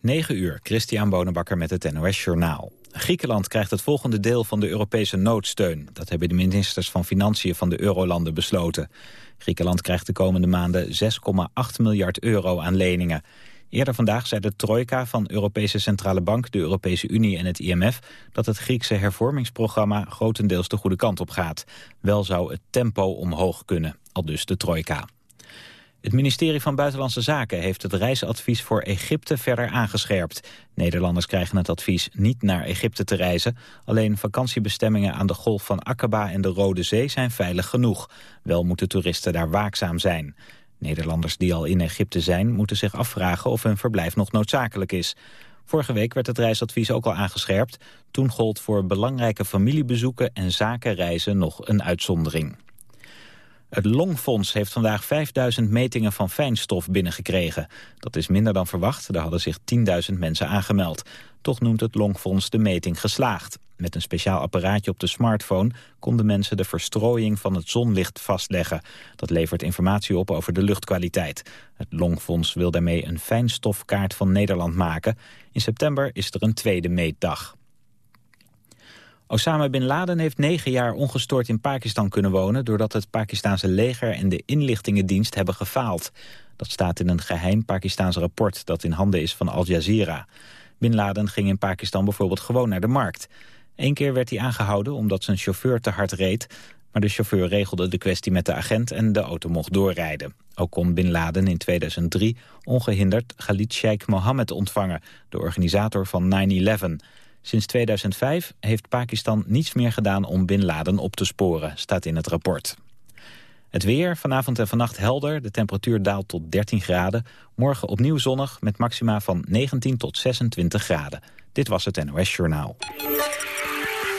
9 uur, Christian Bonenbakker met het NOS Journaal. Griekenland krijgt het volgende deel van de Europese noodsteun. Dat hebben de ministers van Financiën van de Eurolanden besloten. Griekenland krijgt de komende maanden 6,8 miljard euro aan leningen. Eerder vandaag zei de trojka van Europese Centrale Bank, de Europese Unie en het IMF... dat het Griekse hervormingsprogramma grotendeels de goede kant op gaat. Wel zou het tempo omhoog kunnen, al dus de trojka. Het ministerie van Buitenlandse Zaken heeft het reisadvies voor Egypte verder aangescherpt. Nederlanders krijgen het advies niet naar Egypte te reizen. Alleen vakantiebestemmingen aan de golf van Aqaba en de Rode Zee zijn veilig genoeg. Wel moeten toeristen daar waakzaam zijn. Nederlanders die al in Egypte zijn moeten zich afvragen of hun verblijf nog noodzakelijk is. Vorige week werd het reisadvies ook al aangescherpt. Toen gold voor belangrijke familiebezoeken en zakenreizen nog een uitzondering. Het Longfonds heeft vandaag 5000 metingen van fijnstof binnengekregen. Dat is minder dan verwacht, er hadden zich 10.000 mensen aangemeld. Toch noemt het Longfonds de meting geslaagd. Met een speciaal apparaatje op de smartphone konden mensen de verstrooiing van het zonlicht vastleggen. Dat levert informatie op over de luchtkwaliteit. Het Longfonds wil daarmee een fijnstofkaart van Nederland maken. In september is er een tweede meetdag. Osama Bin Laden heeft negen jaar ongestoord in Pakistan kunnen wonen... doordat het Pakistanse leger en de inlichtingendienst hebben gefaald. Dat staat in een geheim Pakistaans rapport dat in handen is van Al Jazeera. Bin Laden ging in Pakistan bijvoorbeeld gewoon naar de markt. Eén keer werd hij aangehouden omdat zijn chauffeur te hard reed... maar de chauffeur regelde de kwestie met de agent en de auto mocht doorrijden. Ook kon Bin Laden in 2003 ongehinderd Khalid Sheikh Mohammed ontvangen... de organisator van 9-11... Sinds 2005 heeft Pakistan niets meer gedaan om Bin Laden op te sporen, staat in het rapport. Het weer, vanavond en vannacht helder, de temperatuur daalt tot 13 graden. Morgen opnieuw zonnig met maxima van 19 tot 26 graden. Dit was het NOS Journaal.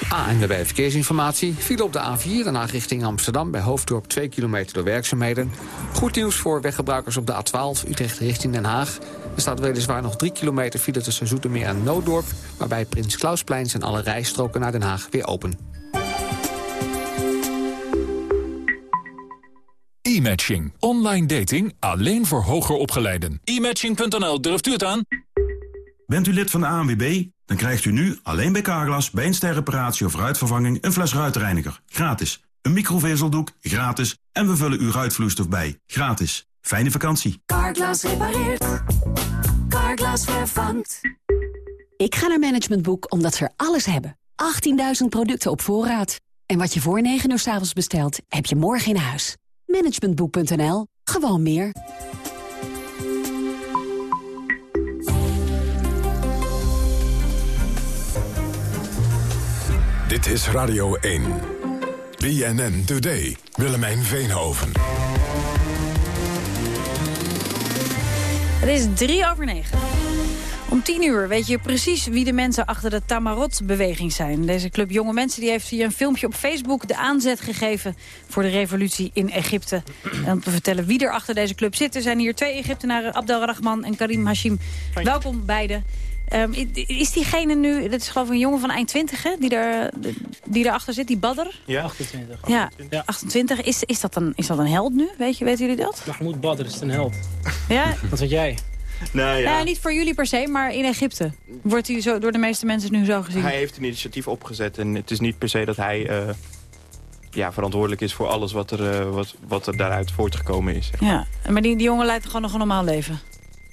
ANWB Verkeersinformatie. Viel op de A4, daarna richting Amsterdam... bij Hoofddorp 2 kilometer door werkzaamheden. Goed nieuws voor weggebruikers op de A12, Utrecht richting Den Haag. Er staat weliswaar nog 3 kilometer file tussen Zoetermeer en Nooddorp... maar bij Prins Klausplein zijn alle rijstroken naar Den Haag weer open. E-matching. Online dating alleen voor hoger opgeleiden. E-matching.nl, durft u het aan? Bent u lid van de ANWB? Dan krijgt u nu alleen bij Carglass bij een sterreparatie of ruitvervanging een fles ruitreiniger. Gratis. Een microvezeldoek. Gratis. En we vullen uw ruitvloeistof bij. Gratis. Fijne vakantie. Carglass repareert. Carglass vervangt. Ik ga naar Management Boek omdat ze er alles hebben. 18.000 producten op voorraad. En wat je voor 9 uur s avonds bestelt, heb je morgen in huis. Managementboek.nl. Gewoon meer. Dit is Radio 1. BNN Today. Willemijn Veenhoven. Het is drie over negen. Om tien uur weet je precies wie de mensen achter de Tamarot-beweging zijn. Deze club jonge mensen die heeft via een filmpje op Facebook de aanzet gegeven voor de revolutie in Egypte. En om te vertellen wie er achter deze club zit, er zijn hier twee Egyptenaren, Abdel Rahman en Karim Hashim. Welkom beiden. Um, is diegene nu, dat is geloof ik een jongen van eind 20 hè, die, er, die erachter zit, die Badr? Ja, 28. 28. Ja, 28. Is, is, dat een, is dat een held nu? Weet je, weten jullie dat? Mahmoud Badr is een held. Ja? Wat weet jij? Nou, ja. ja. niet voor jullie per se, maar in Egypte. Wordt hij zo, door de meeste mensen nu zo gezien? Hij heeft een initiatief opgezet en het is niet per se dat hij... Uh, ja, verantwoordelijk is voor alles wat er, uh, wat, wat er daaruit voortgekomen is. Ja, maar die, die jongen leidt gewoon nog een normaal leven?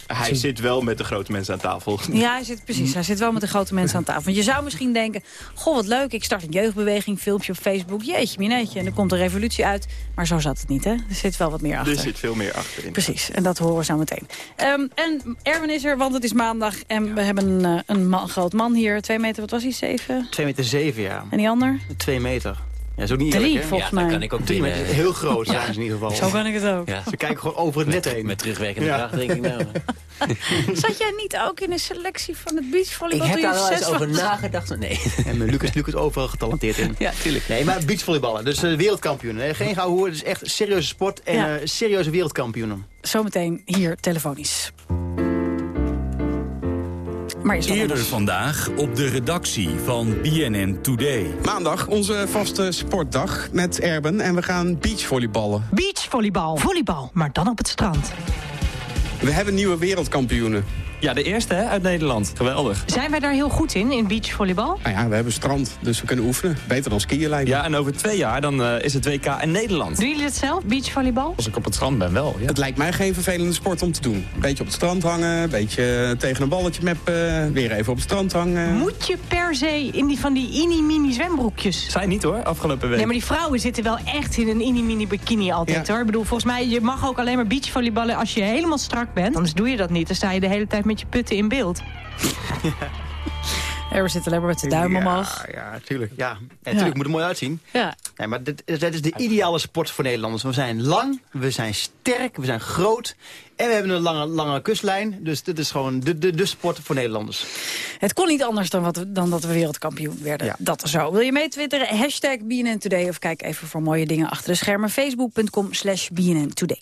Hij zit wel met de grote mensen aan tafel. Ja, hij zit, precies. Hij zit wel met de grote mensen aan tafel. Want je zou misschien denken, goh, wat leuk. Ik start een jeugdbeweging, filmpje op Facebook. Jeetje, minetje. En er komt een revolutie uit. Maar zo zat het niet, hè? Er zit wel wat meer achter. Er zit veel meer achterin. Precies, en dat horen we zo meteen. Um, en Erwin is er, want het is maandag. En we hebben een, uh, een man, groot man hier. Twee meter, wat was hij? Zeven? Twee meter zeven, ja. En die ander? Twee meter. Ja, ook niet Drie, eerlijk, volgens ja, mij. kan ik ook Drie binnen. meter. Heel groot zijn ze in ieder geval. Zo kan ik het ook. Ja. Ze kijken gewoon over het net Met, heen. met terugwerkende Ja. kracht, denk ik nou. Zat jij niet ook in de selectie van het Ik beachvolleybal heb toen je daar wel eens over was? nagedacht. Nee. En Lucas, Lucas overal getalenteerd in. Ja, tuurlijk. Nee, maar beachvolleyballen. Dus uh, wereldkampioen. Hè. Geen gauw hoor. Het is echt een serieuze sport. En Ja. uh, serieuze wereldkampioenen. Zometeen hier telefonisch. Maar is wel Eerder anders. vandaag op de redactie van BNN Today. Maandag onze vaste sportdag met Erben en we gaan beachvolleyballen. Beachvolleybal. Volleybal, maar dan op het strand. We hebben nieuwe wereldkampioenen. Ja, de eerste hè, uit Nederland. Geweldig. Zijn wij daar heel goed in, in beachvolleybal? Nou ja, we hebben strand, dus we kunnen oefenen. Beter dan skiën lijkt me. Ja, en over twee jaar dan eh, is het WK in Nederland. Doen jullie het zelf, beachvolleybal? Als ik op het strand ben, wel. Ja. Het lijkt mij geen vervelende sport om te doen. Een beetje op het strand hangen, een beetje tegen een balletje meppen, weer even op het strand hangen. Moet je per se in die van die ini-mini zwembroekjes? Zij niet hoor, afgelopen week. Nee, maar die vrouwen zitten wel echt in een ini-mini bikini altijd Ja. hoor. Ik bedoel, volgens mij, je mag ook alleen maar beachvolleyballen als je helemaal strak bent. Anders doe je dat niet. Dan sta je de hele tijd met je putten in beeld. Er zit alleen maar met de duim omhoog. Ja, ja, tuurlijk. Ja, en natuurlijk moet er mooi uitzien. Ja. Nee, maar dit, dit is de ideale sport voor Nederlanders. We zijn lang, we zijn sterk, we zijn groot. En we hebben een lange, lange kustlijn. Dus dit is gewoon de, de, de sport voor Nederlanders. Het kon niet anders dan, wat, dan dat we wereldkampioen werden. Dat is zo. Wil je mee twitteren? Hashtag BNN Today. Of kijk even voor mooie dingen achter de schermen. Facebook.com slash BNN Today.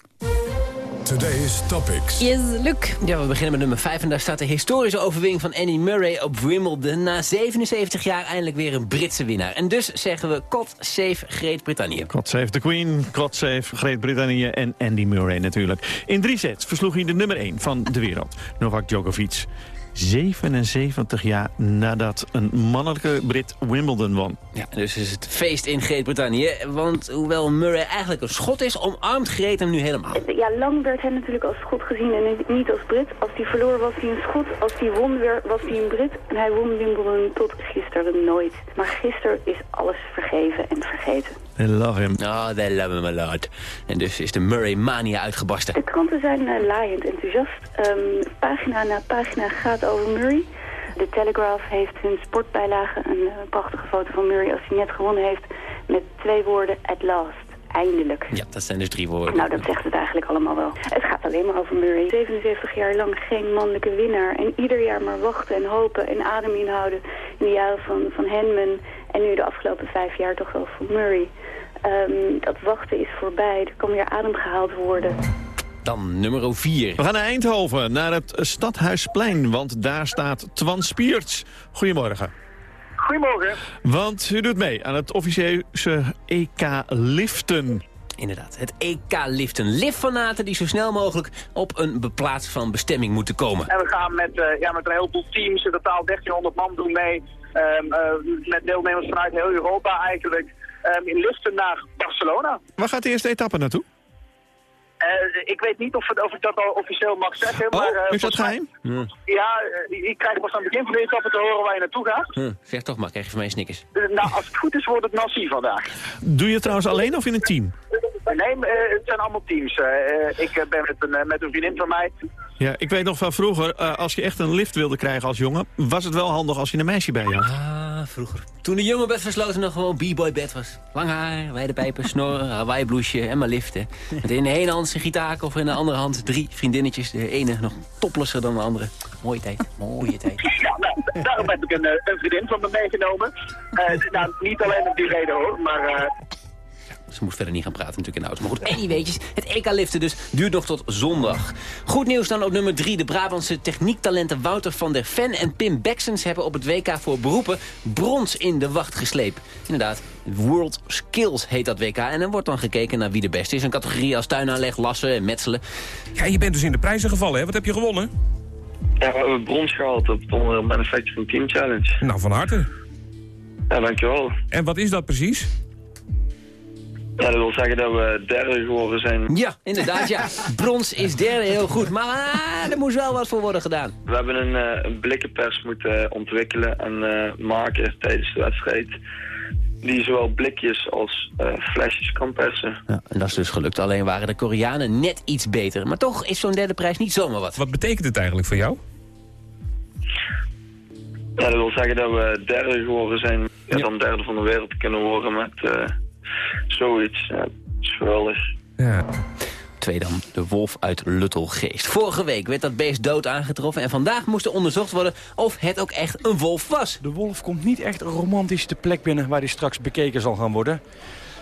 Today's Topics. Yes, Luc. Ja, we beginnen met nummer 5 en daar staat de historische overwinning van Annie Murray op Wimbledon. Na 77 jaar eindelijk weer een Britse winnaar. En dus zeggen we God save Groot-Brittannië. God save the Queen, God save Groot-Brittannië en Andy Murray natuurlijk. In drie sets versloeg hij de nummer 1 van de wereld, Novak Djokovic. 77 jaar nadat een mannelijke Brit Wimbledon won. Ja, dus is het feest in Groot-Brittannië. Want hoewel Murray eigenlijk een schot is, omarmt Greet hem nu helemaal. Ja, lang werd hij natuurlijk als schot gezien en niet als Brit. Als hij verloor was hij een schot, als hij won weer was hij een Brit. En hij won Wimbledon tot gisteren nooit. Maar gisteren is alles vergeven en vergeten. I love him. Oh, they love him a lot. En dus is de Murray-mania uitgebarsten. De kranten zijn eh, laaiend enthousiast. Ehm, pagina na pagina gaat over Murray. De Telegraph heeft hun sportbijlage een eh, prachtige foto van Murray als hij net gewonnen heeft. Met twee woorden, at last. Eindelijk. Ja, dat zijn dus drie woorden. Nou, dat zegt het eigenlijk allemaal wel. Het gaat alleen maar over Murray. 77 jaar lang geen mannelijke winnaar. En ieder jaar maar wachten en hopen en adem inhouden. In de jaren van, van Henman en nu de afgelopen vijf jaar toch wel voor Murray. Ehm, dat wachten is voorbij. Er kan weer adem gehaald worden. Dan nummer 4. We gaan naar Eindhoven, naar het Stadhuisplein, want daar staat Twan Spierts. Goedemorgen. Goedemorgen. Want u doet mee aan het officieuze EK Liften. Inderdaad, het EK-liften. Liftfanaten die zo snel mogelijk op een beplaats van bestemming moeten komen. En we gaan met, eh, ja, met een heleboel teams, in totaal 1300 man doen mee. Ehm, eh, met deelnemers vanuit heel Europa eigenlijk. ehm, in liften naar Barcelona. Waar gaat de eerste etappe naartoe? Eh, ik weet niet of, het, of ik dat al officieel mag zeggen. maar, eh, Oh, is dat geheim? Ja, eh, ik krijg pas aan het begin van de etappe te horen waar je naartoe gaat. Hm, zeg toch maar, krijg je van mij snickers. Nou, als het goed is wordt het Nassi vandaag. Doe je het trouwens alleen of in een team? Nee, eh, het zijn allemaal teams. Eh, eh, ik eh, ben met een, eh, met een vriendin van mij. Ja, ik weet nog van vroeger, eh, als je echt een lift wilde krijgen als jongen... was het wel handig als je een meisje bij je had. Ah, vroeger. Toen de jonge bed versloten nog gewoon b-boy bed was. Lang haar, wijde pijpen, snor, Hawaii blouseje en maar liften. Met in de ene hand zijn gitaar of in de andere hand drie vriendinnetjes. De ene nog toplesser dan de andere. Mooie tijd, mooie tijd. Ja, nou, daarom heb ik een, eh, een vriendin van me meegenomen. Eh, nou, niet alleen om die reden hoor, maar... eh, Ze moet verder niet gaan praten natuurlijk in de auto. Maar goed, anyweetjes, het EK-liften dus duurt nog tot zondag. Goed nieuws dan op nummer 3. De Brabantse techniektalenten Wouter van der Ven en Pim Beksens... hebben op het WK voor beroepen brons in de wacht gesleept. Inderdaad, World Skills heet dat WK. En er wordt dan gekeken naar wie de beste is. Een categorie als tuinaanleg, lassen en metselen. Ja, je bent dus in de prijzen gevallen, hè? Wat heb je gewonnen? Ja, we hebben brons gehaald op de Manufacturing Team Challenge. Nou, van harte. Ja, dankjewel. En wat is dat precies? Ja, dat wil zeggen dat we derde geworden zijn. Ja, inderdaad, ja. Brons is derde heel goed. Maar er moest wel wat voor worden gedaan. We hebben een, eh, een blikkenpers moeten ontwikkelen en eh, maken tijdens de wedstrijd. Die zowel blikjes als eh, flesjes kan persen. Ja, en dat is dus gelukt. Alleen waren de Koreanen net iets beter. Maar toch is zo'n derde prijs niet zomaar wat. Wat betekent het eigenlijk voor jou? Ja, dat wil zeggen dat we derde geworden zijn. Ja, dan derde van de wereld kunnen worden met eh, zoiets. Ja, dat is geweldig. Ja. Twee dan, de wolf uit Luttelgeest. Vorige week werd dat beest dood aangetroffen... en vandaag moest er onderzocht worden of het ook echt een wolf was. De wolf komt niet echt romantisch de plek binnen waar die straks bekeken zal gaan worden.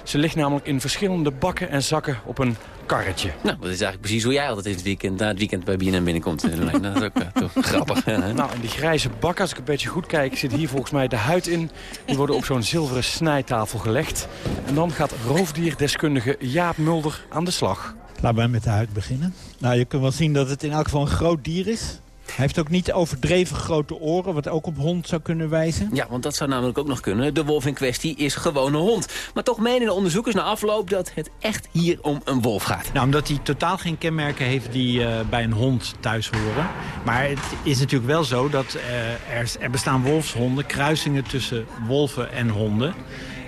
Ze ligt namelijk in verschillende bakken en zakken op een karretje. Nou, dat is eigenlijk precies hoe jij altijd in het weekend, na het weekend bij BNN binnenkomt. eh. Dat is ook eh, toch grappig. Nou, en die grijze bakken, als ik een beetje goed kijk, zit hier volgens mij de huid in. Die worden op zo'n zilveren snijtafel gelegd. En dan gaat roofdierdeskundige Jaap Mulder aan de slag. Laten we met de huid beginnen. Nou, je kunt wel zien dat het in elk geval een groot dier is. Hij heeft ook niet overdreven grote oren, wat ook op hond zou kunnen wijzen. Ja, want dat zou namelijk ook nog kunnen. De wolf in kwestie is gewoon een hond. Maar toch menen de onderzoekers na afloop dat het echt hier om een wolf gaat. Nou, omdat hij totaal geen kenmerken heeft die eh, bij een hond thuis horen. Maar het is natuurlijk wel zo dat eh, er, er bestaan wolfshonden, kruisingen tussen wolven en honden.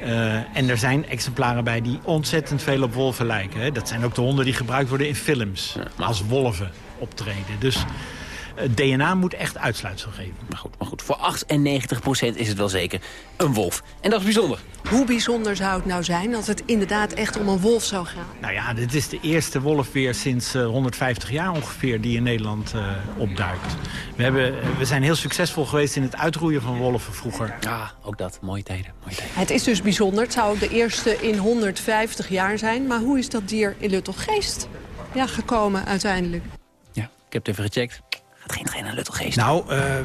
Eh, en er zijn exemplaren bij die ontzettend veel op wolven lijken. Hè. Dat zijn ook de honden die gebruikt worden in films. als wolven optreden. Dus het DNA moet echt uitsluitsel geven. Maar goed, maar goed voor 98% is het wel zeker een wolf. En dat is bijzonder. Hoe bijzonder zou het nou zijn dat het inderdaad echt om een wolf zou gaan? Nou ja, dit is de eerste wolf weer sinds uh, 150 jaar ongeveer die in Nederland uh, opduikt. We, hebben, we zijn heel succesvol geweest in het uitroeien van wolven vroeger. Ja, ook dat. Mooie tijden. Mooie tijden. Het is dus bijzonder. Het zou de eerste in 150 jaar zijn. Maar hoe is dat dier in Luttelgeest ja, gekomen uiteindelijk? Ja, ik heb het even gecheckt. Het geen geen aan Luttelgeest. Nou, uh, eh,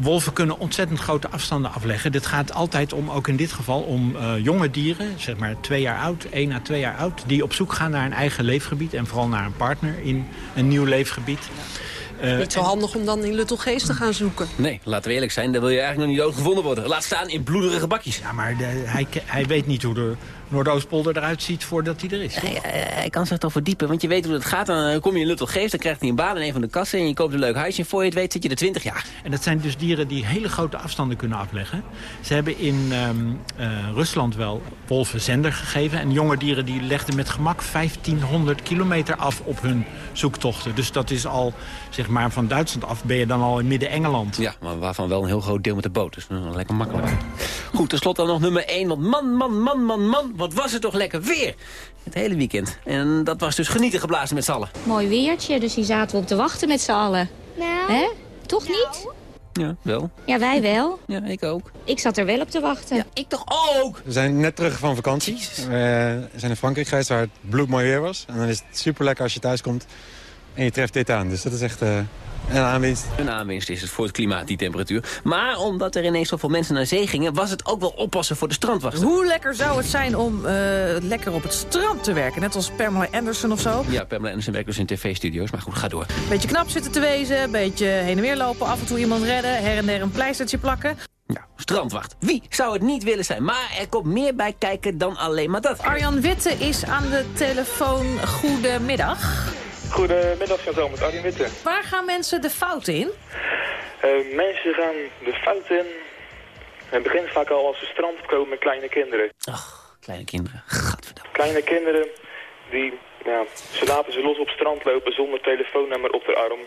wolven kunnen ontzettend grote afstanden afleggen. Dit gaat altijd om, ook in dit geval, om uh, jonge dieren, zeg maar twee jaar oud, één à twee jaar oud, die op zoek gaan naar een eigen leefgebied en vooral naar een partner in een nieuw leefgebied. Uh, niet zo handig om dan in Luttelgeest te gaan zoeken. Nee, laten we eerlijk zijn, dan wil je eigenlijk nog niet doodgevonden worden. Laat staan in bloederige bakjes. Ja, maar de, hij, hij weet niet hoe de Noordoostpolder eruit ziet voordat hij er is. Hij, hij kan zich toch verdiepen, want je weet hoe het gaat. Dan kom je in Luttelgeest, dan krijgt hij een baan in een van de kassen... en je koopt een leuk huisje en voor je het weet zit je er 20 jaar. En dat zijn dus dieren die hele grote afstanden kunnen afleggen. Ze hebben in um, uh, Rusland wel wolven zender gegeven... en jonge dieren die legden met gemak 1500 kilometer af op hun zoektochten. Dus dat is al, zeg maar, van Duitsland af ben je dan al in Midden-Engeland. Ja, maar waarvan wel een heel groot deel met de boot. Dus lekker makkelijk. Goed, tenslotte dan nog nummer 1, want man, man, man, man, man wat was het toch lekker weer. Het hele weekend. En dat was dus genieten geblazen met z'n allen. Mooi weertje, dus die zaten we op te wachten met z'n allen. Nou. Hè? Toch niet? Ja, wel. Ja, wij wel. Ja, ik ook. Ik zat er wel op te wachten. Ja, ik toch ook. We zijn net terug van vakantie. We zijn in Frankrijk geweest waar het bloedmooi weer was. En dan is het super lekker als je thuis komt en je treft dit aan. Dus dat is echt... Uh... Een aanwinst. Een aanwinst is het voor het klimaat, die temperatuur. Maar omdat er ineens zoveel mensen naar zee gingen... was het ook wel oppassen voor de strandwachten. Hoe lekker zou het zijn om uh, lekker op het strand te werken? Net als Pamela Anderson of zo? Ja, Pamela Anderson werkt dus in tv-studio's. Maar goed, ga door. Beetje knap zitten te wezen, beetje heen en weer lopen... af en toe iemand redden, her en der een pleistertje plakken. Ja, strandwacht. Wie zou het niet willen zijn? Maar er komt meer bij kijken dan alleen maar dat. Arjan Witte is aan de telefoon. Goedemiddag. Goedemiddag, Jan met Arjen Witte. Waar gaan mensen de fout in? Uh, mensen gaan de fout in... Het begint vaak al als ze strand komen met kleine kinderen. Ach, kleine kinderen. Gadverdamme. Kleine kinderen, die, ja, ze laten ze los op strand lopen zonder telefoonnummer op de arm.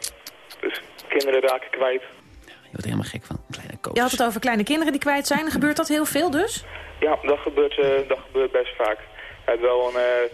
Dus kinderen raken kwijt. Ja, je wordt helemaal gek van kleine kogels. Je had het over kleine kinderen die kwijt zijn. Gebeurt dat heel veel dus? Ja, dat gebeurt, uh, dat gebeurt best vaak. Het wel een... Uh,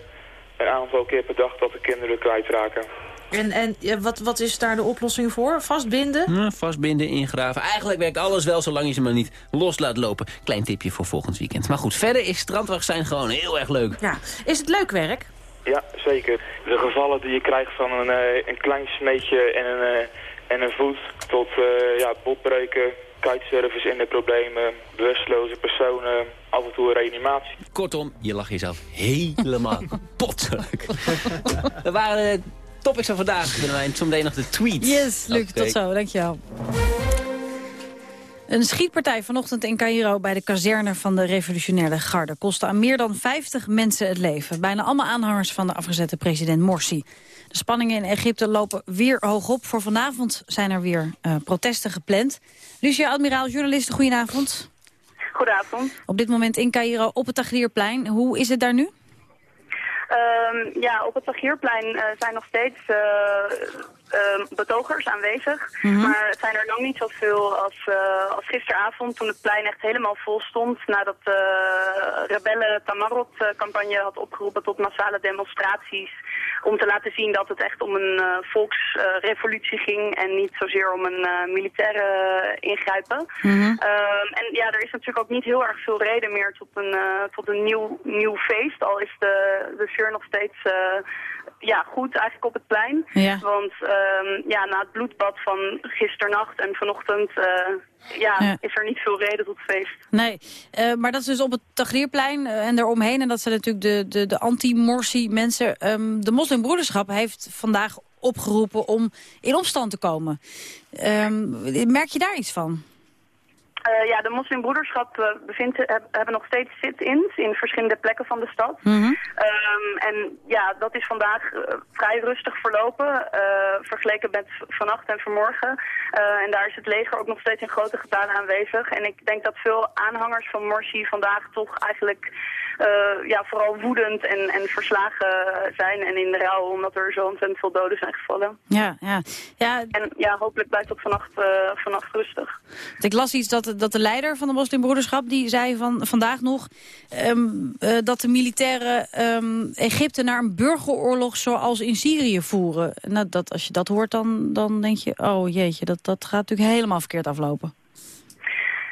een aantal keer per dag dat de kinderen kwijtraken. En, en wat, wat is daar de oplossing voor? Vastbinden? Ja, vastbinden, ingraven. Eigenlijk werkt alles wel zolang je ze maar niet los laat lopen. Klein tipje voor volgend weekend. Maar goed, verder is strandwacht zijn gewoon heel erg leuk. Ja. Is het leuk werk? Ja, zeker. De gevallen die je krijgt van een, uh, een klein smeetje en een, uh, en een voet tot uh, ja, botbreuken, kitesurfers in de problemen, bewusteloze personen, af en toe een reanimatie. Kortom, je lag jezelf helemaal kapot. Dat waren de topics van vandaag. Wij zometeen nog de tweets. Yes, Luc, okay. tot zo. Dankjewel. Een schietpartij vanochtend in Cairo bij de kazerne van de revolutionaire garde... kostte aan meer dan 50 mensen het leven. Bijna allemaal aanhangers van de afgezette president Morsi. De spanningen in Egypte lopen weer hoog op. Voor vanavond zijn er weer uh, protesten gepland. Lucia Admiraal, journalisten, goedenavond. Goedenavond. Op dit moment in Cairo op het Tahrirplein. Hoe is het daar nu? Um, ja, op het Tahrirplein uh, zijn nog steeds uh, uh, betogers aanwezig. Mm -hmm. Maar het zijn er lang niet zoveel als, uh, als gisteravond toen het plein echt helemaal vol stond. Nadat de rebellen Tamarot-campagne had opgeroepen tot massale demonstraties. Om te laten zien dat het echt om een volksrevolutie ging en niet zozeer om een militaire ingrijpen. Mm -hmm. um, en ja, er is natuurlijk ook niet heel erg veel reden meer tot een, tot een nieuw, nieuw feest. Al is de, de sfeer nog steeds ja, goed eigenlijk op het plein. Ja. Want um, ja, na het bloedbad van gisternacht en vanochtend ja, ja, is er niet veel reden tot feest. Nee, uh, maar dat is dus op het Tahrirplein uh, en eromheen. En dat zijn natuurlijk de, de, de anti-Morsi mensen. Um, de moslimbroederschap heeft vandaag opgeroepen om in opstand te komen. Ehm, merk je daar iets van? Uh, ja, de moslimbroederschap uh, bevindt, heb, hebben nog steeds sit-ins in verschillende plekken van de stad. Mhm. um, en ja, dat is vandaag uh, vrij rustig verlopen, vergeleken met vannacht en vanmorgen. en daar is het leger ook nog steeds in grote getalen aanwezig. En ik denk dat veel aanhangers van Morsi vandaag toch eigenlijk ja, vooral woedend en, en verslagen zijn. En in de rouw omdat er zo ontzettend veel doden zijn gevallen. Ja, ja. ja. En ja, hopelijk blijft het vannacht, uh, vannacht rustig. Ik las iets dat, dat de leider van de moslimbroederschap, die zei van, vandaag nog... Um, uh, dat de militairen um, Egypte naar een burgeroorlog zoals in Syrië voeren. Nou, dat, als je dat hoort, dan, dan denk je, oh jeetje, dat, dat gaat natuurlijk helemaal verkeerd aflopen.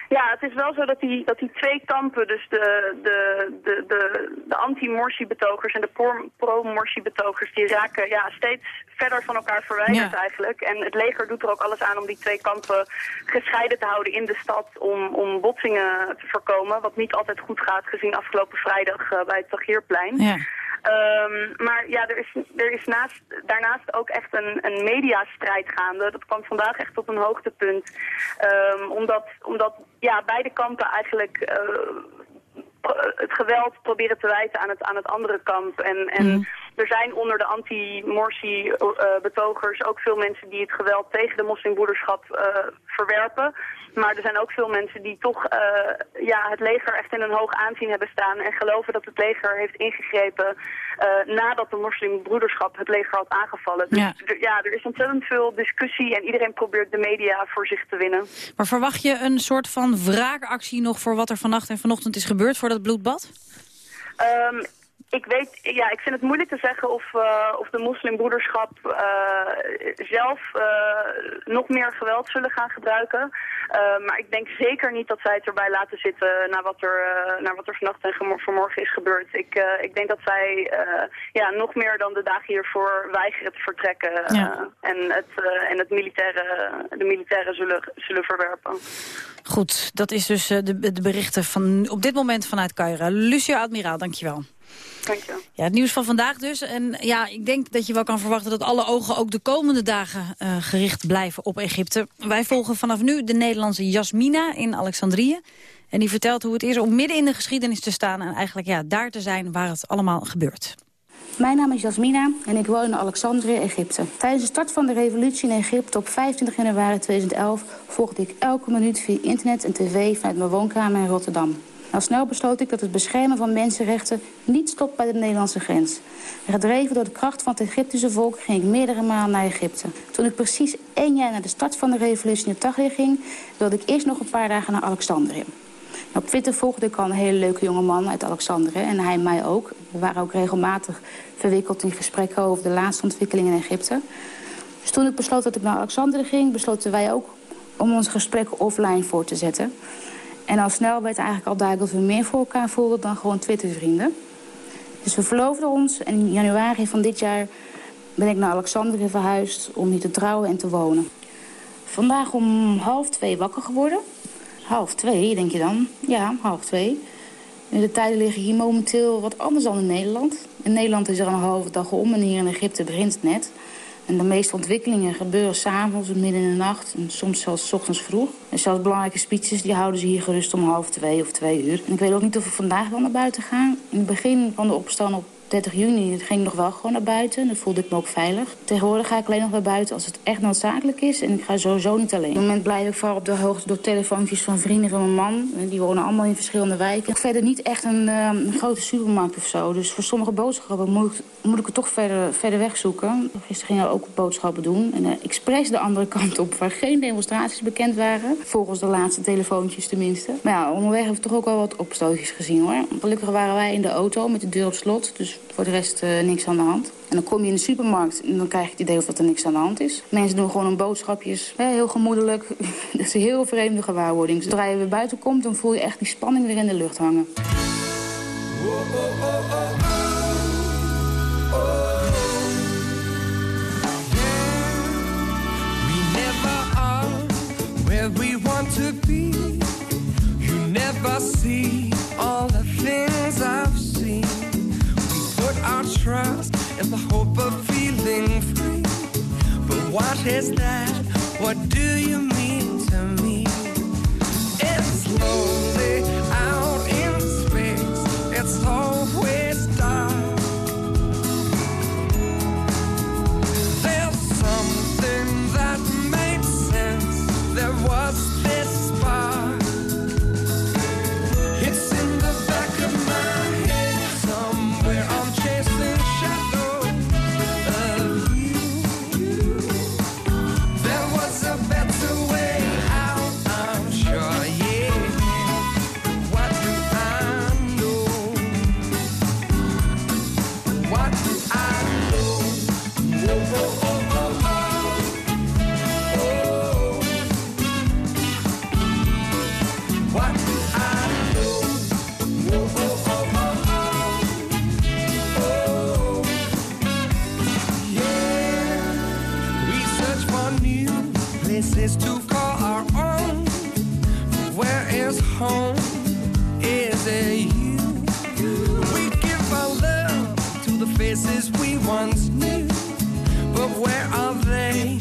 Ja, het is wel zo dat die, dat die twee kampen, dus de, de, de, de, de anti-Morsi-betogers en de pro-Morsi-betogers, die raken ja, steeds verder van elkaar verwijderd ja. eigenlijk. En het leger doet er ook alles aan om die twee kampen gescheiden te houden in de stad om, om botsingen te voorkomen. Wat niet altijd goed gaat gezien afgelopen vrijdag uh, bij het Tahrirplein. Ja. Um, maar ja, er is, er is naast, daarnaast ook echt een, een mediastrijd gaande. Dat kwam vandaag echt tot een hoogtepunt. Um, omdat, omdat ja, beide kampen eigenlijk uh, het geweld proberen te wijten aan het, aan het andere kamp. En, en mm. Er zijn onder de anti-Morsi-betogers uh, ook veel mensen die het geweld tegen de moslimbroederschap uh, verwerpen. Maar er zijn ook veel mensen die toch uh, ja, het leger echt in een hoog aanzien hebben staan... en geloven dat het leger heeft ingegrepen uh, nadat de moslimbroederschap het leger had aangevallen. Dus ja. ja, er is ontzettend veel discussie en iedereen probeert de media voor zich te winnen. Maar verwacht je een soort van wraakactie nog voor wat er vannacht en vanochtend is gebeurd voor dat bloedbad? Um, ik weet, ja, ik vind het moeilijk te zeggen of, uh, of de moslimbroederschap uh, zelf uh, nog meer geweld zullen gaan gebruiken. maar ik denk zeker niet dat zij het erbij laten zitten naar wat er, naar wat er vannacht en vanmorgen is gebeurd. Ik, ik denk dat zij ja, nog meer dan de dagen hiervoor weigeren te vertrekken ja. en, het, en het militaire, de militairen zullen, zullen verwerpen. Goed, dat is dus de, de berichten van op dit moment vanuit Cairo. Lucio Admiraal, dankjewel. Dankjewel. Ja, het nieuws van vandaag dus. En ja, ik denk dat je wel kan verwachten dat alle ogen ook de komende dagen uh, gericht blijven op Egypte. Wij volgen vanaf nu de Nederlandse Jasmina in Alexandrië. En die vertelt hoe het is om midden in de geschiedenis te staan... en eigenlijk ja, daar te zijn waar het allemaal gebeurt. Mijn naam is Jasmina en ik woon in Alexandrië, Egypte. Tijdens de start van de revolutie in Egypte op 25 januari 2011... volgde ik elke minuut via internet en tv vanuit mijn woonkamer in Rotterdam. Al snel besloot ik dat het beschermen van mensenrechten niet stopt bij de Nederlandse grens. Gedreven door de kracht van het Egyptische volk ging ik meerdere malen naar Egypte. Toen ik precies één jaar na de start van de revolutie naar Tahrir ging... wilde ik eerst nog een paar dagen naar Alexandrië. Op Twitter volgde ik al een hele leuke jonge man uit Alexandrië en hij mij ook. We waren ook regelmatig verwikkeld in gesprekken over de laatste ontwikkelingen in Egypte. Dus toen ik besloot dat ik naar Alexandrië ging, besloten wij ook om onze gesprekken offline voor te zetten. En al snel werd eigenlijk al duidelijk dat we meer voor elkaar voelden dan gewoon Twittervrienden. Dus we verloofden ons en in januari van dit jaar ben ik naar Alexandrië verhuisd om hier te trouwen en te wonen. Vandaag om half twee wakker geworden. Half twee, denk je dan? Ja, half twee. De tijden liggen hier momenteel wat anders dan in Nederland. In Nederland is er een halve dag om en hier in Egypte begint het net. En de meeste ontwikkelingen gebeuren s'avonds, midden in de nacht en soms zelfs ochtends vroeg. En zelfs belangrijke speeches die houden ze hier gerust om half twee of twee uur. Ik weet ook niet of we vandaag wel naar buiten gaan. In het begin van de opstand op 30 juni ging ik nog wel gewoon naar buiten. Dan voelde ik me ook veilig. Tegenwoordig ga ik alleen nog naar buiten als het echt noodzakelijk is. En ik ga sowieso niet alleen. Op het moment blijf ik vooral op de hoogte door telefoontjes van vrienden van mijn man. Die wonen allemaal in verschillende wijken. Verder niet echt een, uh, een grote supermarkt of zo. Dus voor sommige boodschappen moet ik, moet ik het toch verder, verder weg zoeken. Gisteren gingen we ook boodschappen doen. En uh, expres de andere kant op, waar geen demonstraties bekend waren. Volgens de laatste telefoontjes tenminste. Maar ja, onderweg hebben we toch ook wel wat opstootjes gezien hoor. Gelukkig waren wij in de auto met de deur op slot. Dus voor de rest uh, niks aan de hand. En dan kom je in de supermarkt en dan krijg je het idee dat er niks aan de hand is. Mensen doen gewoon hun boodschapjes, hè, heel gemoedelijk. dat is een heel vreemde gewaarwording. Zodra je weer buiten komt, dan voel je echt die spanning weer in de lucht hangen. We want to be. Never see trust in the hope of feeling free. But what is that? What do you mean to me? It's lonely home? Is it you? We give our love to the faces we once knew. But where are they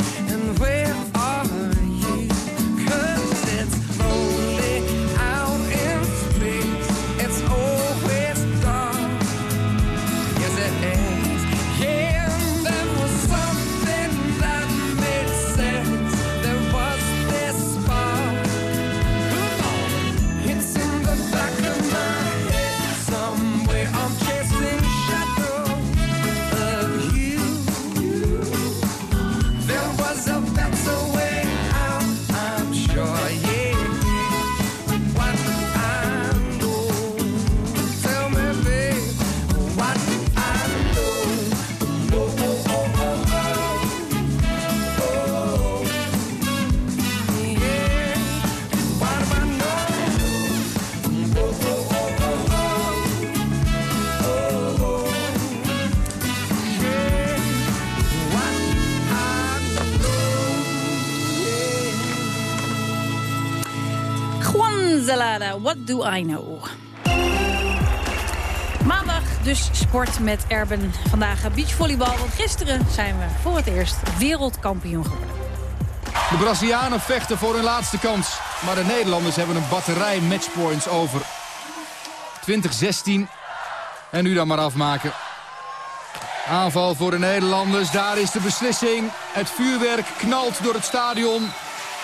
What do I know? Maandag dus sport met Erben. Vandaag beachvolleybal, want gisteren zijn we voor het eerst wereldkampioen geworden. De Brazilianen vechten voor hun laatste kans. Maar de Nederlanders hebben een batterij matchpoints over. 2016. En nu dan maar afmaken. Aanval voor de Nederlanders. Daar is de beslissing. Het vuurwerk knalt door het stadion.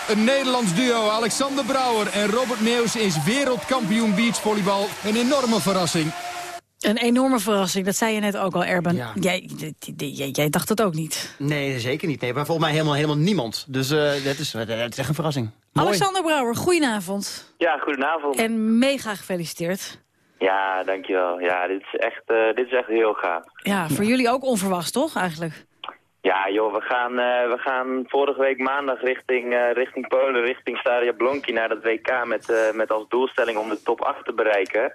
Een Nederlands duo, Alexander Brouwer en Robert Meeuws is wereldkampioen beachvolleybal. Een enorme verrassing. Een enorme verrassing, dat zei je net ook al, Erben. Jij, jij, jij dacht het ook niet. Nee, zeker niet. Nee, maar volgens mij helemaal, helemaal niemand. Dus eh dat, is, dat is echt een verrassing. Mooi. Alexander Brouwer, goedenavond. Ja, goedenavond. En mega gefeliciteerd. Ja, dankjewel. Ja, dit is echt, eh, dit is echt heel gaaf. Ja, voor jullie ook onverwachts, toch, eigenlijk? Ja, joh, we gaan, eh, we gaan vorige week maandag richting, eh, richting Polen, richting Stadia Blonki naar dat WK met, eh, met als doelstelling om de top 8 te bereiken.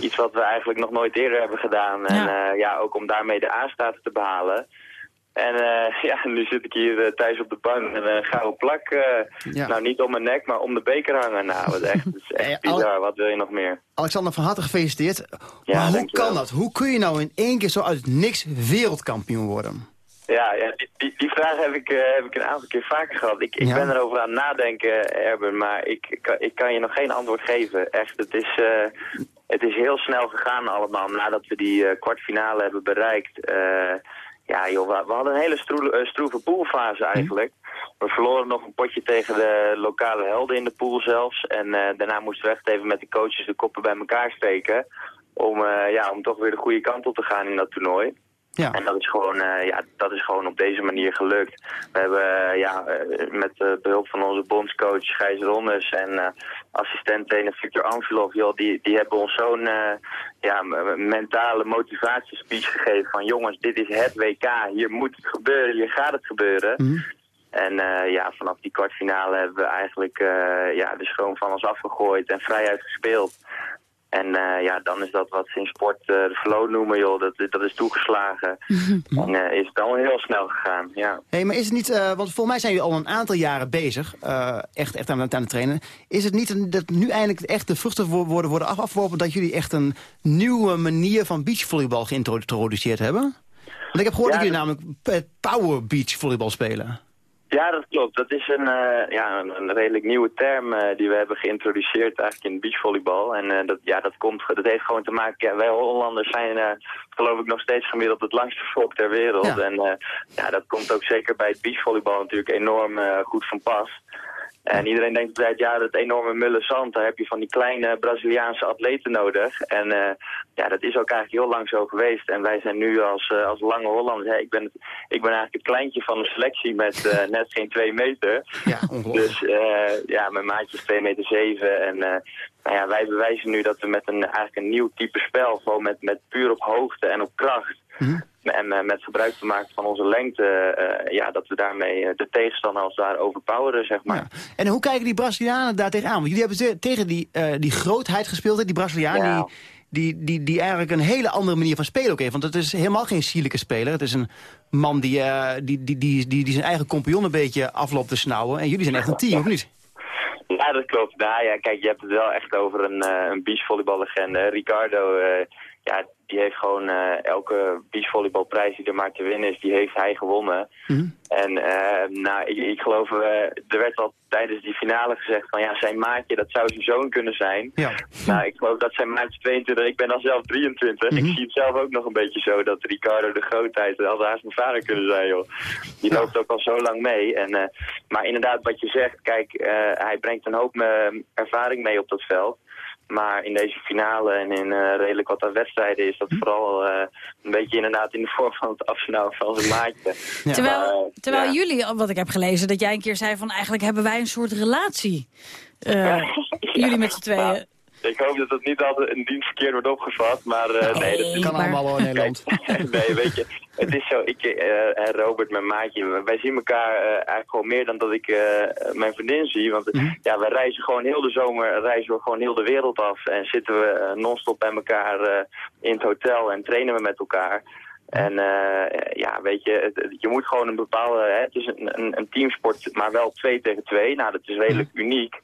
Iets wat we eigenlijk nog nooit eerder hebben gedaan. En ja, ja ook om daarmee de A-status te behalen. En eh, ja, nu zit ik hier eh, thuis op de bank en een gouden plak. Ja. Nou, niet om mijn nek, maar om de beker hangen. Nou, wat echt, het is echt bizar. Wat wil je nog meer? Alexander, van harte gefeliciteerd. Ja, maar hoe kan dat? Hoe kun je nou in één keer zo uit niks wereldkampioen worden? Ja, ja die, die, die vraag heb ik, eh, heb ik een aantal keer vaker gehad. Ik, ik Ja. ben erover aan het nadenken, Erben, maar ik, ik, kan- ik kan je nog geen antwoord geven. Echt, het is, eh, het is heel snel gegaan allemaal nadat we die eh, kwartfinale hebben bereikt. Ja, joh, we, we hadden een hele stroe, stroeve poolfase eigenlijk. We verloren nog een potje tegen de lokale helden in de pool zelfs. En daarna moesten we echt even met de coaches de koppen bij elkaar steken. Om, ja, om toch weer de goede kant op te gaan in dat toernooi. Ja. En dat is, gewoon, eh, ja, dat is gewoon op deze manier gelukt. We hebben eh, ja, eh, met eh, behulp van onze bondscoach Gijs Ronnes en assistent-trainer Victor Anvilov, joh, die, die hebben ons zo'n ja, mentale motivatiespeech gegeven van jongens, dit is het WK, hier moet het gebeuren, hier gaat het gebeuren. En eh, ja, vanaf die kwartfinale hebben we eigenlijk ja, de schroom van ons afgegooid en vrijuit gespeeld. En eh, ja, dan is dat wat ze in sport eh, de flow noemen, joh. Dat, dat is toegeslagen. En eh, is het al heel snel gegaan, ja. Hé, maar is het niet, want volgens mij zijn jullie al een aantal jaren bezig, echt, echt aan, het- aan het trainen. Is het niet dat nu eindelijk echt de vruchten wo- worden, worden af- afgeworpen... dat jullie echt een nieuwe manier van beachvolleybal geïntroduceerd hebben? Want ik heb gehoord Ja, dat jullie namelijk power beachvolleybal spelen. Ja, dat klopt. Dat is een, uh, ja, een, redelijk nieuwe term uh, die we hebben geïntroduceerd eigenlijk in beachvolleybal. En uh, dat, ja, dat, komt, dat heeft gewoon te maken, ja, wij Hollanders zijn geloof ik nog steeds gemiddeld het langste volk ter wereld. Ja. En ja, dat komt ook zeker bij het beachvolleybal natuurlijk enorm goed van pas. En iedereen denkt altijd, ja, dat enorme mulle zand, daar heb je van die kleine Braziliaanse atleten nodig. En uh, ja, dat is ook eigenlijk heel lang zo geweest. En wij zijn nu als, uh, als lange Hollanders, ik, ben het, ik ben eigenlijk het kleintje van de selectie met uh, net geen twee meter. Ja, Dus ja, mijn maatje is 2 meter zeven. En nou ja, wij bewijzen nu dat we met een, eigenlijk een nieuw type spel, gewoon met, met puur op hoogte en op kracht... Mm -hmm en uh, met gebruik te maken van onze lengte, uh, ja, dat we daarmee uh, de tegenstander als daar overpoweren, zeg maar. Ja. En hoe kijken die Brazilianen daar tegenaan? Want jullie hebben tegen die, die grootheid gespeeld, hè? die Braziliaan, ja. die, die, die, die eigenlijk een hele andere manier van spelen ook heeft. Want het is helemaal geen sierlijke speler. Het is een man die, die, die, die, die, die zijn eigen compagnon een beetje afloopt te snauwen. En jullie zijn echt een team, of niet? Ja, dat klopt. Nou ja, kijk, je hebt het wel echt over een, een beachvolleyballegende. Ricardo, ja, die heeft gewoon uh, elke beachvolleybalprijs die er maar te winnen is, die heeft hij gewonnen. Mm -hmm. En uh, nou, ik, ik geloof, uh, er werd al tijdens die finale gezegd van ja, zijn maatje, dat zou zijn zoon kunnen zijn. Ja. Nou, ik geloof dat zijn maatje 22, ik ben al zelf 23. Mm -hmm. Ik zie het zelf ook nog een beetje zo, dat Ricardo de grootheid had haast mijn vader kunnen zijn, joh. Die ja. loopt ook al zo lang mee. En, maar inderdaad, wat je zegt, kijk, hij brengt een hoop ervaring mee op dat veld. Maar in deze finale en in uh, redelijk wat wedstrijden is dat vooral uh, een beetje inderdaad in de vorm van het afsnauwen van zijn maatje. Ja. Terwijl, maar, uh, terwijl ja. jullie, wat ik heb gelezen, dat jij een keer zei van eigenlijk hebben wij een soort relatie. jullie met z'n tweeën. Ik hoop dat het niet altijd een dienst verkeerd wordt opgevat, maar uh, nee, nee, dat is... kan allemaal hoor in Nederland. nee, weet je, het is zo, ik, uh, Robert, mijn maatje, wij zien elkaar uh, eigenlijk gewoon meer dan dat ik mijn vriendin zie. Want mm -hmm. ja, wij reizen gewoon heel de zomer, reizen we gewoon heel de wereld af. En zitten we non-stop bij elkaar in het hotel en trainen we met elkaar. En uh, ja, weet je, het, je moet gewoon een bepaalde... Hè, het is een, een, een, teamsport, maar wel twee tegen twee. Nou, dat is redelijk mm. uniek.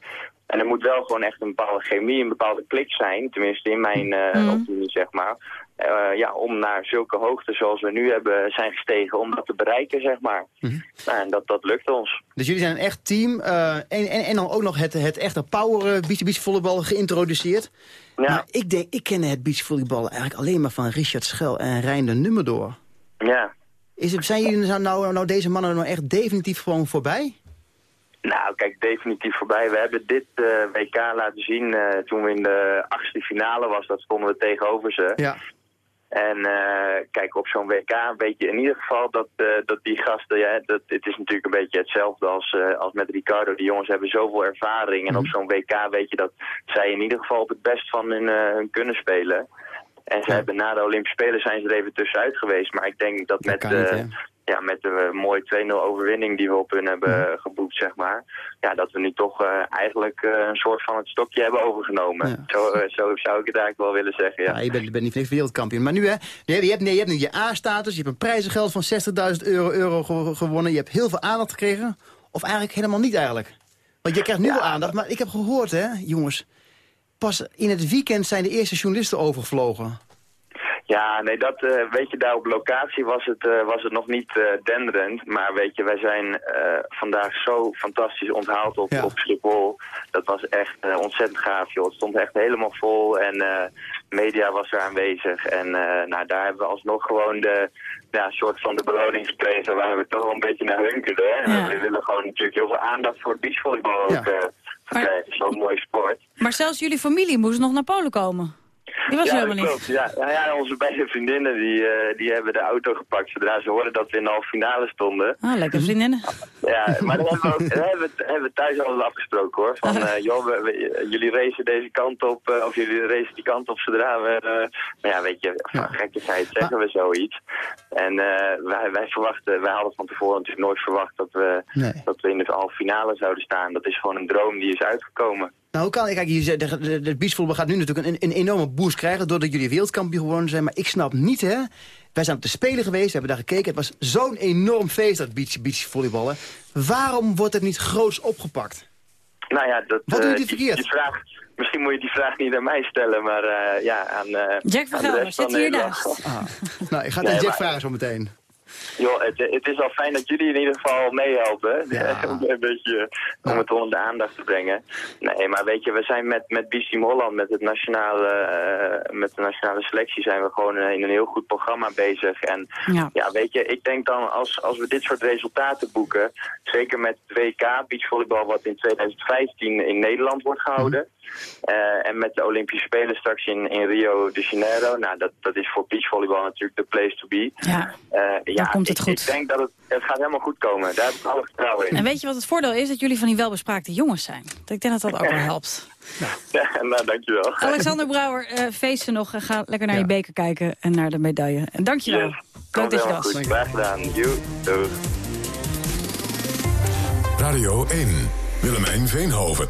En er moet wel gewoon echt een bepaalde chemie, een bepaalde klik zijn. Tenminste, in mijn uh, opinie, zeg maar. Uh, ja, om naar zulke hoogte zoals we nu hebben zijn gestegen, om dat te bereiken, zeg maar. Mm -hmm. nou, en dat, dat lukt ons. Dus jullie zijn een echt team. Uh, en, en, en dan ook nog het, het echte power beach, beachvolleybal geïntroduceerd. Ja. Maar ik denk, ik ken het beachvolleybal eigenlijk alleen maar van Richard Schel en Rijn de Nummerdoor. Ja. Is het, zijn jullie nou, nou deze mannen nou echt definitief gewoon voorbij? Nou, kijk, definitief voorbij. We hebben dit uh, WK laten zien uh, toen we in de achtste finale was. Dat stonden we tegenover ze. Ja. En uh, kijk, op zo'n WK weet je in ieder geval dat, dat die gasten... Ja, dat, het is natuurlijk een beetje hetzelfde als, als met Ricardo. Die jongens hebben zoveel ervaring. En op zo'n WK weet je dat zij in ieder geval op het best van hun, hun kunnen spelen. En ze ja. hebben na de Olympische Spelen zijn ze er even tussenuit geweest. Maar ik denk dat met... Niet, ja, met de mooie 2-0 overwinning die we op hun hebben Mhm. geboekt, zeg maar. Ja, dat we nu toch uh, eigenlijk een soort van het stokje hebben overgenomen. Ja. Zo, zo zou ik het eigenlijk wel willen zeggen, ja. ja je, bent, je bent niet voor niks wereldkampioen. Maar nu, hè, je hebt, je hebt, nee, je hebt nu je A-status, je hebt een prijzengeld van 60.000 euro, euro ge gewonnen. Je hebt heel veel aandacht gekregen. Of eigenlijk helemaal niet eigenlijk. Want je krijgt nu Ja, wel aandacht, maar ik heb gehoord, hè, jongens... Pas in het weekend zijn de eerste journalisten overgevlogen. Ja, nee, dat, uh, weet je, daar op locatie was het, uh, was het nog niet uh, denderend. Maar weet je, wij zijn vandaag zo fantastisch onthaald op, Ja. op Schiphol. Dat was echt ontzettend gaaf, joh. Het stond echt helemaal vol en media was er aanwezig. En nou, daar hebben we alsnog gewoon de ja, soort van de beloning gekregen waar we toch wel een beetje naar hunkerden. En Ja. we willen gewoon natuurlijk heel veel aandacht voor het beachvolleybal ook Ja. eh, krijgen. Zo'n mooie sport. Maar zelfs jullie familie moest nog naar Polen komen. Die was ja, helemaal niet. klopt. Ja, nou ja, onze beide vriendinnen die, eh, die hebben de auto gepakt zodra ze hoorden dat we in de halve finale stonden. Ah, lekker vriendinnen. Ja, maar dat hebben we, ook, dat hebben we, hebben we thuis al afgesproken hoor. Van, eh, joh, we, we- jullie racen deze kant op, eh, of jullie racen die kant op zodra we... eh, maar ja, weet je, van gekkigheid zeggen we zoiets. En eh, wij, wij verwachten, wij hadden van tevoren natuurlijk nooit verwacht dat we, Nee. dat we in de halve finale zouden staan. Dat is gewoon een droom die is uitgekomen. Nou, hoe kan, kijk, je zegt, de, de, de beachvolleybal gaat nu natuurlijk een, een enorme boost krijgen... doordat jullie wereldkampioen geworden zijn. Maar ik snap niet, hè. Wij zijn op de Spelen geweest, we hebben daar gekeken. Het was zo'n enorm feest, dat beach, beachvolleyballen. Waarom wordt het niet groots opgepakt? Nou ja, dat, Wat doe je eh, die verkeerd? Die vraag, misschien moet je die vraag niet aan mij stellen, maar eh, ja, aan, eh Jack van Gelder zit hier naast. Ah. nou, ik ga het Nee, aan Jack maar- vragen zo meteen. Joh, het, het is al fijn dat jullie in ieder geval meehelpen. een beetje om het onder de aandacht te brengen. Nee, maar weet je, we zijn met, met B-Team Holland, met, het nationale, eh, met de nationale selectie, zijn we gewoon eh, in een heel goed programma bezig. En Ja. ja, weet je, ik denk dan als, als we dit soort resultaten boeken, zeker met het WK beachvolleybal wat in 2015 in Nederland wordt gehouden. Eh, en met de Olympische Spelen straks in, in Rio de Janeiro. Nou, dat, dat is voor beachvolleybal natuurlijk de place to be. Ja, Eh, ja, komt het ik, goed. ik denk dat het, het gaat helemaal goed komen. Daar heb ik alle vertrouwen in. En weet je wat het voordeel is? Dat jullie van die welbespraakte jongens zijn. Ik denk dat dat ook wel helpt. Ja, nou, dankjewel. Alexander Brouwer, eh feesten nog. en Ga lekker naar je beker kijken en naar de medaille. En dankjewel. Yes. Leuk dat je was. goed. Graag gedaan. You. Doeg. Radio 1. Willemijn Veenhoven.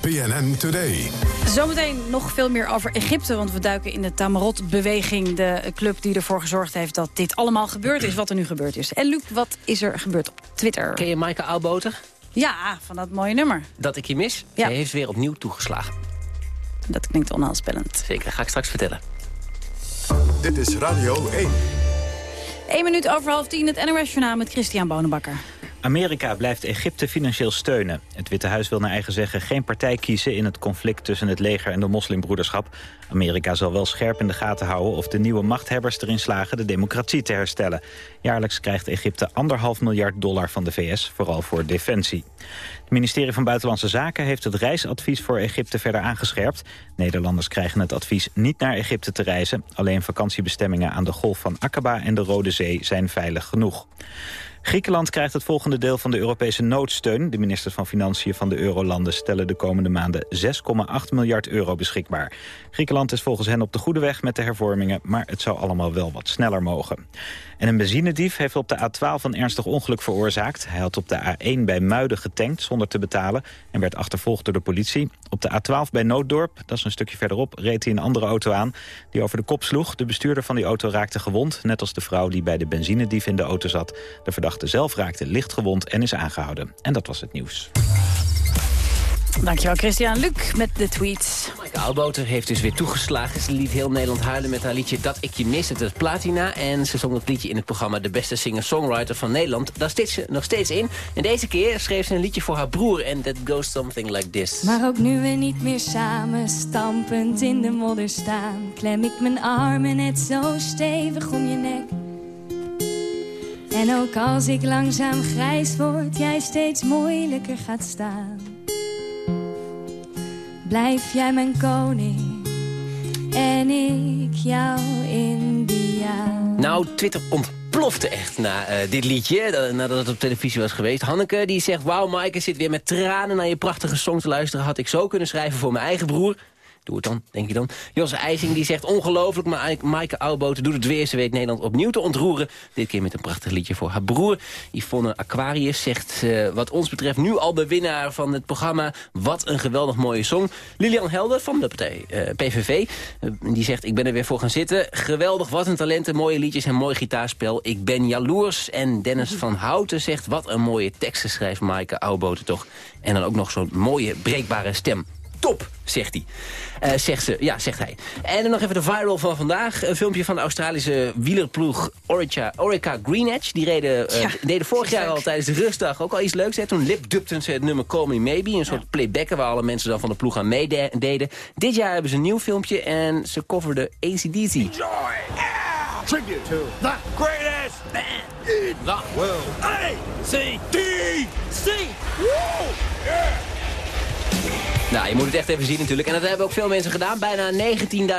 PNN Today. Zometeen nog veel meer over Egypte, want we duiken in de Tamarot-beweging. De club die ervoor gezorgd heeft dat dit allemaal gebeurd is, wat er nu gebeurd is. En Luc, wat is er gebeurd op Twitter? Ken je Maaike Oudboter? Ja, van dat mooie nummer. Dat ik je mis? Ja. Zij heeft weer opnieuw toegeslagen. Dat klinkt onheilspellend. Zeker, dat ga ik straks vertellen. Dit is Radio 1. 1 minuut over half tien, het NOS-journaal met Christian Bonenbakker. Amerika blijft Egypte financieel steunen. Het Witte Huis wil naar eigen zeggen geen partij kiezen... in het conflict tussen het leger en de moslimbroederschap. Amerika zal wel scherp in de gaten houden... of de nieuwe machthebbers erin slagen de democratie te herstellen. Jaarlijks krijgt Egypte anderhalf miljard dollar van de VS... vooral voor defensie. Het ministerie van Buitenlandse Zaken heeft het reisadvies voor Egypte verder aangescherpt. Nederlanders krijgen het advies niet naar Egypte te reizen. Alleen vakantiebestemmingen aan de Golf van Aqaba en de Rode Zee zijn veilig genoeg. Griekenland krijgt het volgende deel van de Europese noodsteun. De ministers van Financiën van de eurolanden stellen de komende maanden 6,8 miljard euro beschikbaar. Griekenland is volgens hen op de goede weg met de hervormingen, maar het zou allemaal wel wat sneller mogen. En een benzinedief heeft op de A12 een ernstig ongeluk veroorzaakt. Hij had op de A1 bij Muiden getankt zonder te betalen en werd achtervolgd door de politie. Op de A12 bij Nooddorp, dat is een stukje verderop, reed hij een andere auto aan die over de kop sloeg. De bestuurder van die auto raakte gewond, net als de vrouw die bij de benzinedief in de auto zat. De verdachte zelf raakte licht gewond en is aangehouden. En dat was het nieuws. Dankjewel Christian. Luc met de tweets. Maaike Oudboter heeft dus weer toegeslagen. Ze liet heel Nederland huilen met haar liedje Dat ik je mis. Het is platina. En ze zong het liedje in het programma De Beste Singer-Songwriter van Nederland. Daar zit ze nog steeds in. En deze keer schreef ze een liedje voor haar broer. En that goes something like this. Maar ook nu we niet meer samen stampend in de modder staan, klem ik mijn armen net zo stevig om je nek. En ook als ik langzaam grijs word, jij steeds moeilijker gaat staan. Blijf jij mijn koning en ik jouw indiaan. Nou, Twitter ontplofte echt na eh, dit liedje, eh, nadat het op televisie was geweest. Hanneke die zegt, wauw Maaike zit weer met tranen naar je prachtige song te luisteren. Had ik zo kunnen schrijven voor mijn eigen broer. Doe het dan, denk je dan. Jos IJsing die zegt ongelooflijk, maar Maaike Oudboten doet het weer. Ze weet Nederland opnieuw te ontroeren. Dit keer met een prachtig liedje voor haar broer. Yvonne Aquarius zegt eh, wat ons betreft nu al de winnaar van het programma. Wat een geweldig mooie song. Lilian Helder van de partij eh, PVV. eh, die zegt ik ben er weer voor gaan zitten. Geweldig, wat een talenten, mooie liedjes en mooi gitaarspel. Ik ben jaloers. En Dennis van Houten zegt wat een mooie teksten schrijft Maaike Oudboten toch. En dan ook nog zo'n mooie breekbare stem. Top, zegt hij. Eh, zegt ze, ja, zegt hij. En dan nog even de viral van vandaag. Een filmpje van de Australische wielerploeg Orica, Orica Green Edge. Die reden, eh, deden vorig jaar al tijdens de rustdag ook al iets leuks. Hè? Toen lipdupten ze het nummer Call Me Maybe. Een soort playbacken waar alle mensen dan van de ploeg aan meededen. Dit jaar hebben ze een nieuw filmpje en ze coverden ACDC. Tribute to the greatest band in the world. A-C-D-C. Woo! Yeah! Nou, je moet het echt even zien natuurlijk. En dat hebben ook veel mensen gedaan. Bijna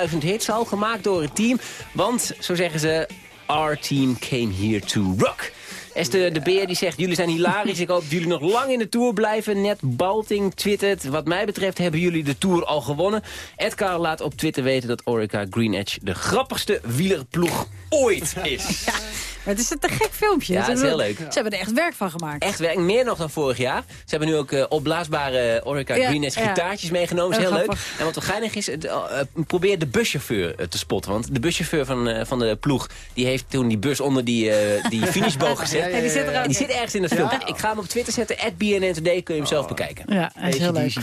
19.000 hits al, gemaakt door het team. Want, zo zeggen ze, our team came here to rock. Esther de Beer die zegt, jullie zijn hilarisch. Ik hoop dat jullie nog lang in de Tour blijven. Net Balting twittert. Wat mij betreft hebben jullie de Tour al gewonnen. Edgar laat op Twitter weten dat Orica Green Edge de grappigste wielerploeg ooit is. Maar het is een te gek filmpje. Ja, het is heel leuk. Ze hebben er echt werk van gemaakt. Echt werk, meer nog dan vorig jaar. Ze hebben nu ook eh, opblaasbare Orica Ja, ja. gitaartjes meegenomen. Dat is Heel heel leuk. En wat wel geinig is, eh, eh, probeer de buschauffeur eh, te spotten. Want de buschauffeur van, eh, van de ploeg, die heeft toen die bus onder die, eh, die finishboog gezet. Ja, ja, ja, En die zit er die zit ergens in het Ja. filmpje. Ik ga hem op Twitter zetten, at BNN Today, kun je hem zelf bekijken. Ja, is heel leuk.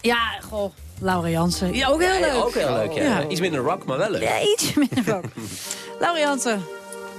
Ja, goh, Laura Jansen. Ja, ook heel Ja, leuk. ook heel leuk, ja. Iets minder rock, maar wel leuk. Ja, iets minder rock. Laura Jansen,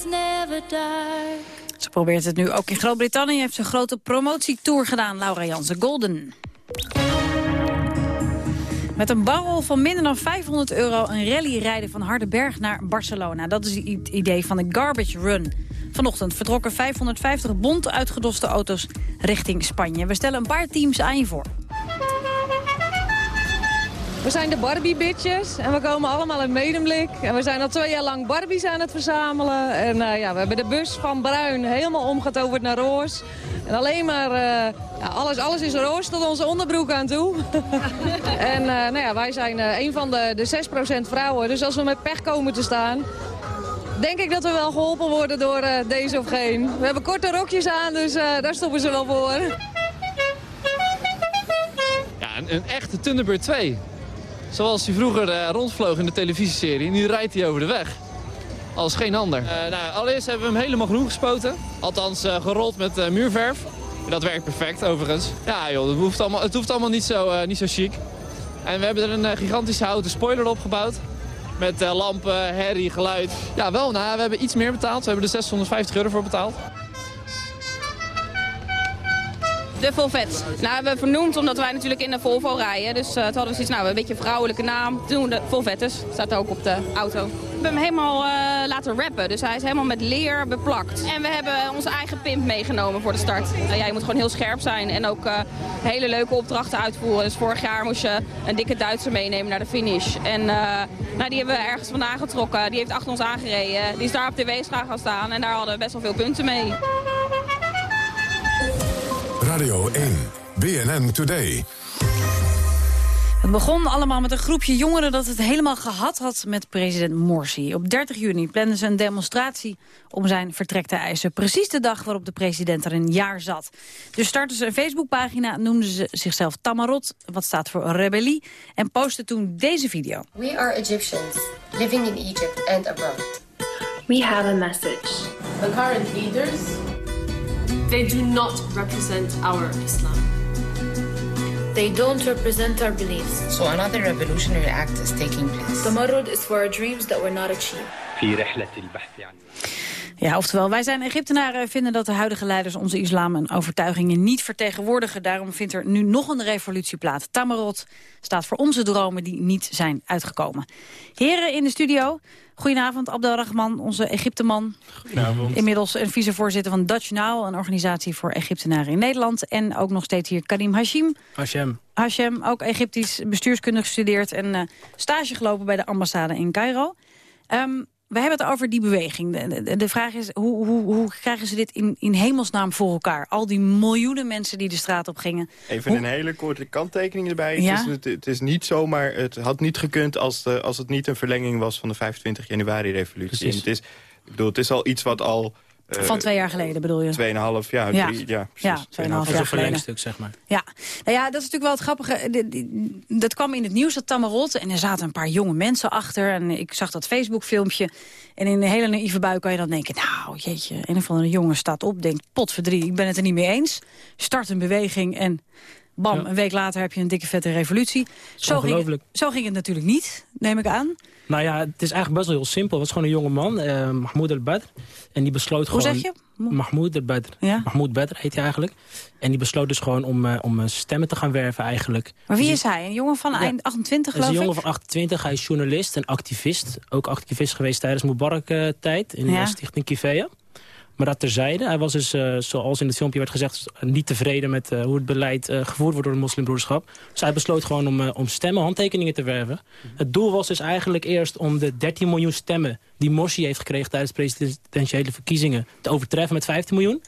That's never dark. Ze probeert het nu ook in Groot-Brittannië. Heeft ze een grote promotietour gedaan, Laura Jansen Golden. Met een barrel van minder dan 500 euro een rally rijden van Hardenberg naar Barcelona. Dat is het idee van de Garbage Run. Vanochtend vertrokken 550 bont uitgedoste auto's richting Spanje. We stellen een paar teams aan je voor. We zijn de Barbie Bitches en we komen allemaal in Medemblik. En we zijn al twee jaar lang Barbies aan het verzamelen. En eh, ja, we hebben de bus van bruin helemaal omgetoverd naar roos. En alleen maar, eh, ja, alles, alles is roos tot onze onderbroek aan toe. en eh, nou ja, wij zijn een van de, de 6% vrouwen. Dus als we met pech komen te staan... Denk ik dat we wel geholpen worden door deze of geen. We hebben korte rokjes aan, dus daar stoppen ze wel voor. Ja, een, een echte Thunderbird 2. Zoals hij vroeger eh, rondvloog in de televisieserie. Nu rijdt hij over de weg. Als geen ander. Eh, nou, allereerst hebben we hem helemaal groen gespoten. Althans, eh, gerold met muurverf. Dat werkt perfect, overigens. Ja, joh, het hoeft allemaal, het hoeft allemaal niet, zo, niet zo chic. En we hebben er een gigantische houten spoiler op gebouwd. Met lampen, herrie, geluid. Ja, wel, nou, we hebben iets meer betaald. We hebben er 650 euro voor betaald. De Volvet. Nou, hebben we vernoemd omdat wij natuurlijk in de Volvo rijden. Dus uh, toen hadden we zoiets, nou, een beetje een vrouwelijke naam. Toen de Volvettes, staat ook op de auto. We hebben hem helemaal uh, laten rappen, dus hij is helemaal met leer beplakt. En we hebben onze eigen pimp meegenomen voor de start. Uh, je moet gewoon heel scherp zijn en ook uh, hele leuke opdrachten uitvoeren. Dus vorig jaar moest je een dikke Duitser meenemen naar de finish. En nou, die hebben we ergens vandaan getrokken. Die heeft achter ons aangereden. Die is daar op de weegschaal gaan staan en daar hadden we best wel veel punten mee. Radio 1, BNN Today. Het begon allemaal met een groepje jongeren dat het helemaal gehad had met president Morsi. Op 30 juni planden ze een demonstratie om zijn vertrek te eisen. Precies de dag waarop de president er een jaar zat. Dus startten ze een Facebookpagina, noemden ze zichzelf Tamarot, wat staat voor rebellie, en postten toen deze video. We are Egyptians living in Egypt and abroad. We have a message. The current leaders, they do not represent our Islam. They don't represent our beliefs. So another revolutionary act is taking place. Tamarrud is for our dreams that were not achieved. في رحلة البحث عن Ja, oftewel, wij zijn Egyptenaren vinden dat de huidige leiders onze islam en overtuigingen niet vertegenwoordigen. Daarom vindt er nu nog een revolutie plaats. Tamarot staat voor onze dromen die niet zijn uitgekomen. Heren in de studio, goedenavond. Abdelrahman, onze Egypteman. Goedenavond. Inmiddels een vicevoorzitter van Dutch Now, een organisatie voor Egyptenaren in Nederland. En ook nog steeds hier Karim Hashim. Hashem. Hashem, ook Egyptisch bestuurskunde gestudeerd en eh, stage gelopen bij de ambassade in Cairo. Ehm, we hebben het over die beweging. De, de, de vraag is, hoe, hoe, hoe krijgen ze dit in, in hemelsnaam voor elkaar? Al die miljoenen mensen die de straat op gingen. Even een hele korte kanttekening erbij. Ja? Het, is, het, het is niet zomaar, het had niet gekund als, de, als het niet een verlenging was van de 25 januari-revolutie. Het is, ik bedoel, het is al iets wat al... eh, Van twee jaar geleden bedoel je? Tweeënhalf, ja, Ja. drie, ja, Ja, precies. tweeënhalf Tweeënhalf jaar geleden. stuk, zeg maar. Ja, nou ja, dat is natuurlijk wel het grappige. De- die- Dat kwam in het nieuws, dat Tamarot. En er zaten een paar jonge mensen achter. En ik zag dat Facebook-filmpje. En in een hele naïeve bui kan je dan denken... nou, jeetje, een of andere jongen staat op, denkt... potverdrie, ik ben het er niet mee eens. Start een beweging en bam, Ja. een week later heb je een dikke vette revolutie. Zo ging, ongelooflijk. zo ging het natuurlijk niet, neem ik aan. Nou ja, het is eigenlijk best wel heel simpel. Het was gewoon een jonge man, eh, Mahmoud al-Badr. En die besloot Hoe gewoon... zeg je? Mahmoud al-Badr. Ja? Mahmoud Badr heet hij eigenlijk. En die besloot dus gewoon om, eh, om eh, stemmen te gaan werven eigenlijk. Maar wie Dus is hij? Een jongen van eind 28, Hij is geloof een ik? jongen van 28, hij is journalist en activist. Ook activist geweest tijdens Mubarak-tijd in Ja. de stichting Kivea. Maar dat terzijde. Hij was dus, eh, zoals in het filmpje werd gezegd... niet tevreden met eh, hoe het beleid eh, gevoerd wordt door de moslimbroederschap. Dus hij besloot gewoon om, om stemmen, handtekeningen te werven. Het doel was dus eigenlijk eerst om de 13 miljoen stemmen... die Morsi heeft gekregen tijdens de presidentiële verkiezingen... te overtreffen met 15 miljoen.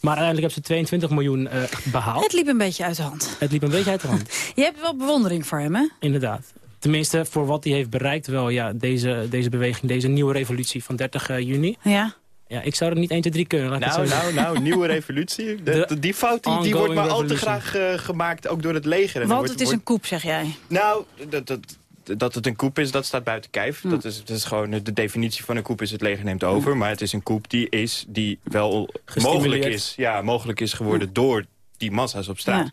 Maar uiteindelijk hebben ze 22 miljoen eh, behaald. Het liep een beetje uit de hand. Het liep een beetje uit de hand. Je hebt wel bewondering voor hem, hè? Inderdaad. Tenminste, voor wat hij heeft bereikt wel, ja, deze, deze beweging, deze nieuwe revolutie van 30 juni. Ja. Ja, ik zou er niet 1, 2, 3 kunnen. Laat Nou, nou, nou, nieuwe revolutie. De- De die fout die, wordt maar al te graag eh, gemaakt, ook door het leger. En Want wordt- het is wordt- een koep, zeg jij. Nou, dat, dat, dat het een koep is, dat staat buiten kijf. Dat, is, dat is gewoon de definitie van een koep is het leger neemt over. Maar het is een koep die is, die wel mogelijk is, ja, mogelijk is geworden door die massa's op straat.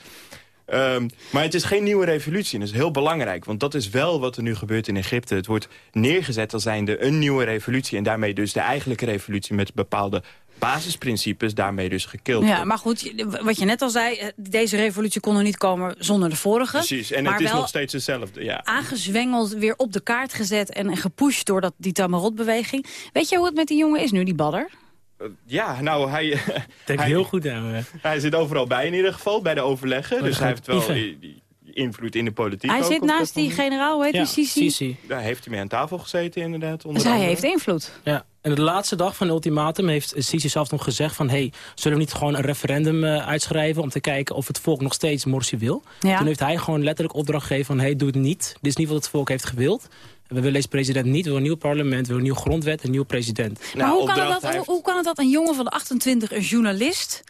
Ehm, maar het is geen nieuwe revolutie. En dat is heel belangrijk. Want dat is wel wat er nu gebeurt in Egypte. Het wordt neergezet als zijnde een nieuwe revolutie. En daarmee dus de eigenlijke revolutie met bepaalde basisprincipes. Daarmee dus gekild. Ja, maar goed, wat je net al zei, eh, deze revolutie kon er niet komen zonder de vorige. Precies. En het is nog steeds hetzelfde. Ja. aangezwengeld, weer op de kaart gezet en gepusht door dat, die Tamarot-beweging. Weet je hoe het met die jongen is nu, die badder? Ja, nou, hij... Denk hij, heel goed aan. Hij zit overal bij in ieder geval, bij de overleggen. Oh, dus hij heeft wel invloed in de politiek. Hij ook zit naast die generaal, hoe heet Ja, die, Sisi? Sisi. Daar heeft hij mee aan tafel gezeten inderdaad. Onder Dus hij andere. heeft invloed. Ja, en de laatste dag van het ultimatum heeft Sisi zelf nog gezegd van... hey, zullen we niet gewoon een referendum eh, uitschrijven... om te kijken of het volk nog steeds Morsi wil? Ja. Toen heeft hij gewoon letterlijk opdracht gegeven van... hey, doe het niet. Dit is niet wat het volk heeft gewild. We willen deze president niet. We willen een nieuw parlement, we willen een nieuwe grondwet... een nieuwe president. maar hoe kan, het dat, hoe, hoe kan het dat een jongen van 28, een journalist...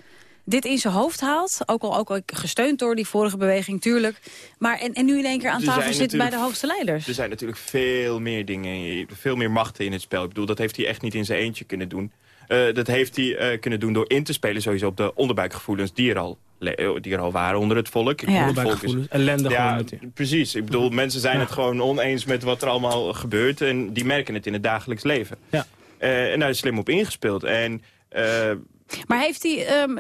dit in zijn hoofd haalt? Ook al, ook al gesteund door die vorige beweging, tuurlijk. Maar, en, en nu in één keer aan Er tafel zit bij de hoogste leiders. Er zijn natuurlijk veel meer dingen, veel meer machten in het spel. Ik bedoel, dat heeft hij echt niet in zijn eentje kunnen doen. Eh, dat heeft hij eh, kunnen doen door in te spelen sowieso op de onderbuikgevoelens die er al, die er al waren onder het volk. Ik bedoel, het volk is- ellende ja, gewoon natuurlijk. Precies. Ik bedoel, mensen zijn het gewoon oneens met wat er allemaal gebeurt. En die merken het in het dagelijks leven. Ja. Eh, en daar is slim op ingespeeld. En... eh, Maar heeft hij, ehm,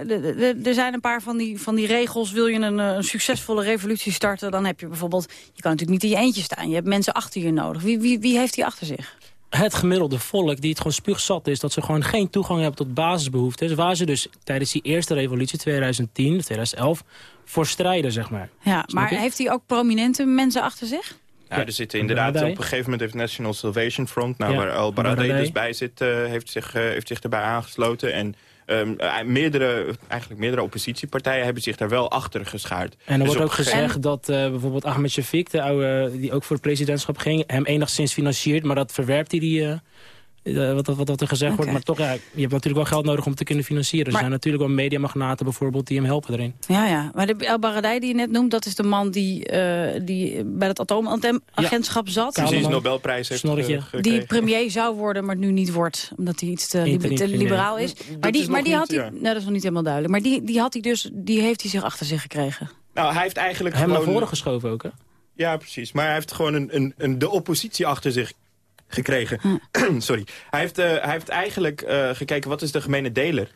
er zijn een paar van die, van die regels. Wil je een, eh, een succesvolle revolutie starten, dan heb je bijvoorbeeld... Je kan natuurlijk niet in je eentje staan. Je hebt mensen achter je nodig. Wie, wie, wie heeft hij achter zich? Het gemiddelde volk die het gewoon spuugzat is... dat ze gewoon geen toegang hebben tot basisbehoeftes... waar ze dus tijdens die eerste revolutie 2010, 2011 voor strijden, zeg maar. Ja, Snap maar je? heeft hij ook prominente mensen achter zich? Ja, er zitten inderdaad op een gegeven moment heeft National Salvation Front, nou, Ja, waar Al Baradei Baradei. dus bij zit, eh, heeft, zich, eh, heeft zich erbij aangesloten. En ehm, eh, meerdere, eigenlijk meerdere oppositiepartijen hebben zich daar wel achter geschaard. En er Dus wordt ook gezegd dat eh, bijvoorbeeld Ahmed Shafiq, de oude, die ook voor het presidentschap ging, hem enigszins financiert, maar dat verwerpt hij die, eh, wat, wat, wat er gezegd wordt. Maar toch, ja, je hebt natuurlijk wel geld nodig om te kunnen financieren. Maar- Er zijn natuurlijk wel mediamagnaten bijvoorbeeld die hem helpen erin. Ja, ja. Maar de El Baradei die je net noemt, dat is de man die, eh, die bij het atoomagentschap zat. Precies, Nobelprijs heeft Snorretje. eh, gekregen. Die premier zou worden, maar nu niet wordt. Omdat hij iets te, liberaal is. Maar die, is maar die niet, had hij... ja. Nou, dat is nog niet helemaal duidelijk. Maar die, die, had hij dus, die heeft hij zich achter zich gekregen. Nou, hij heeft eigenlijk Hem naar gewoon... voren geschoven ook, hè? Ja, precies. Maar hij heeft gewoon een, een, een, de oppositie achter zich gekregen. Sorry. Hij heeft, eh, hij heeft eigenlijk eh, gekeken, wat is de gemene deler?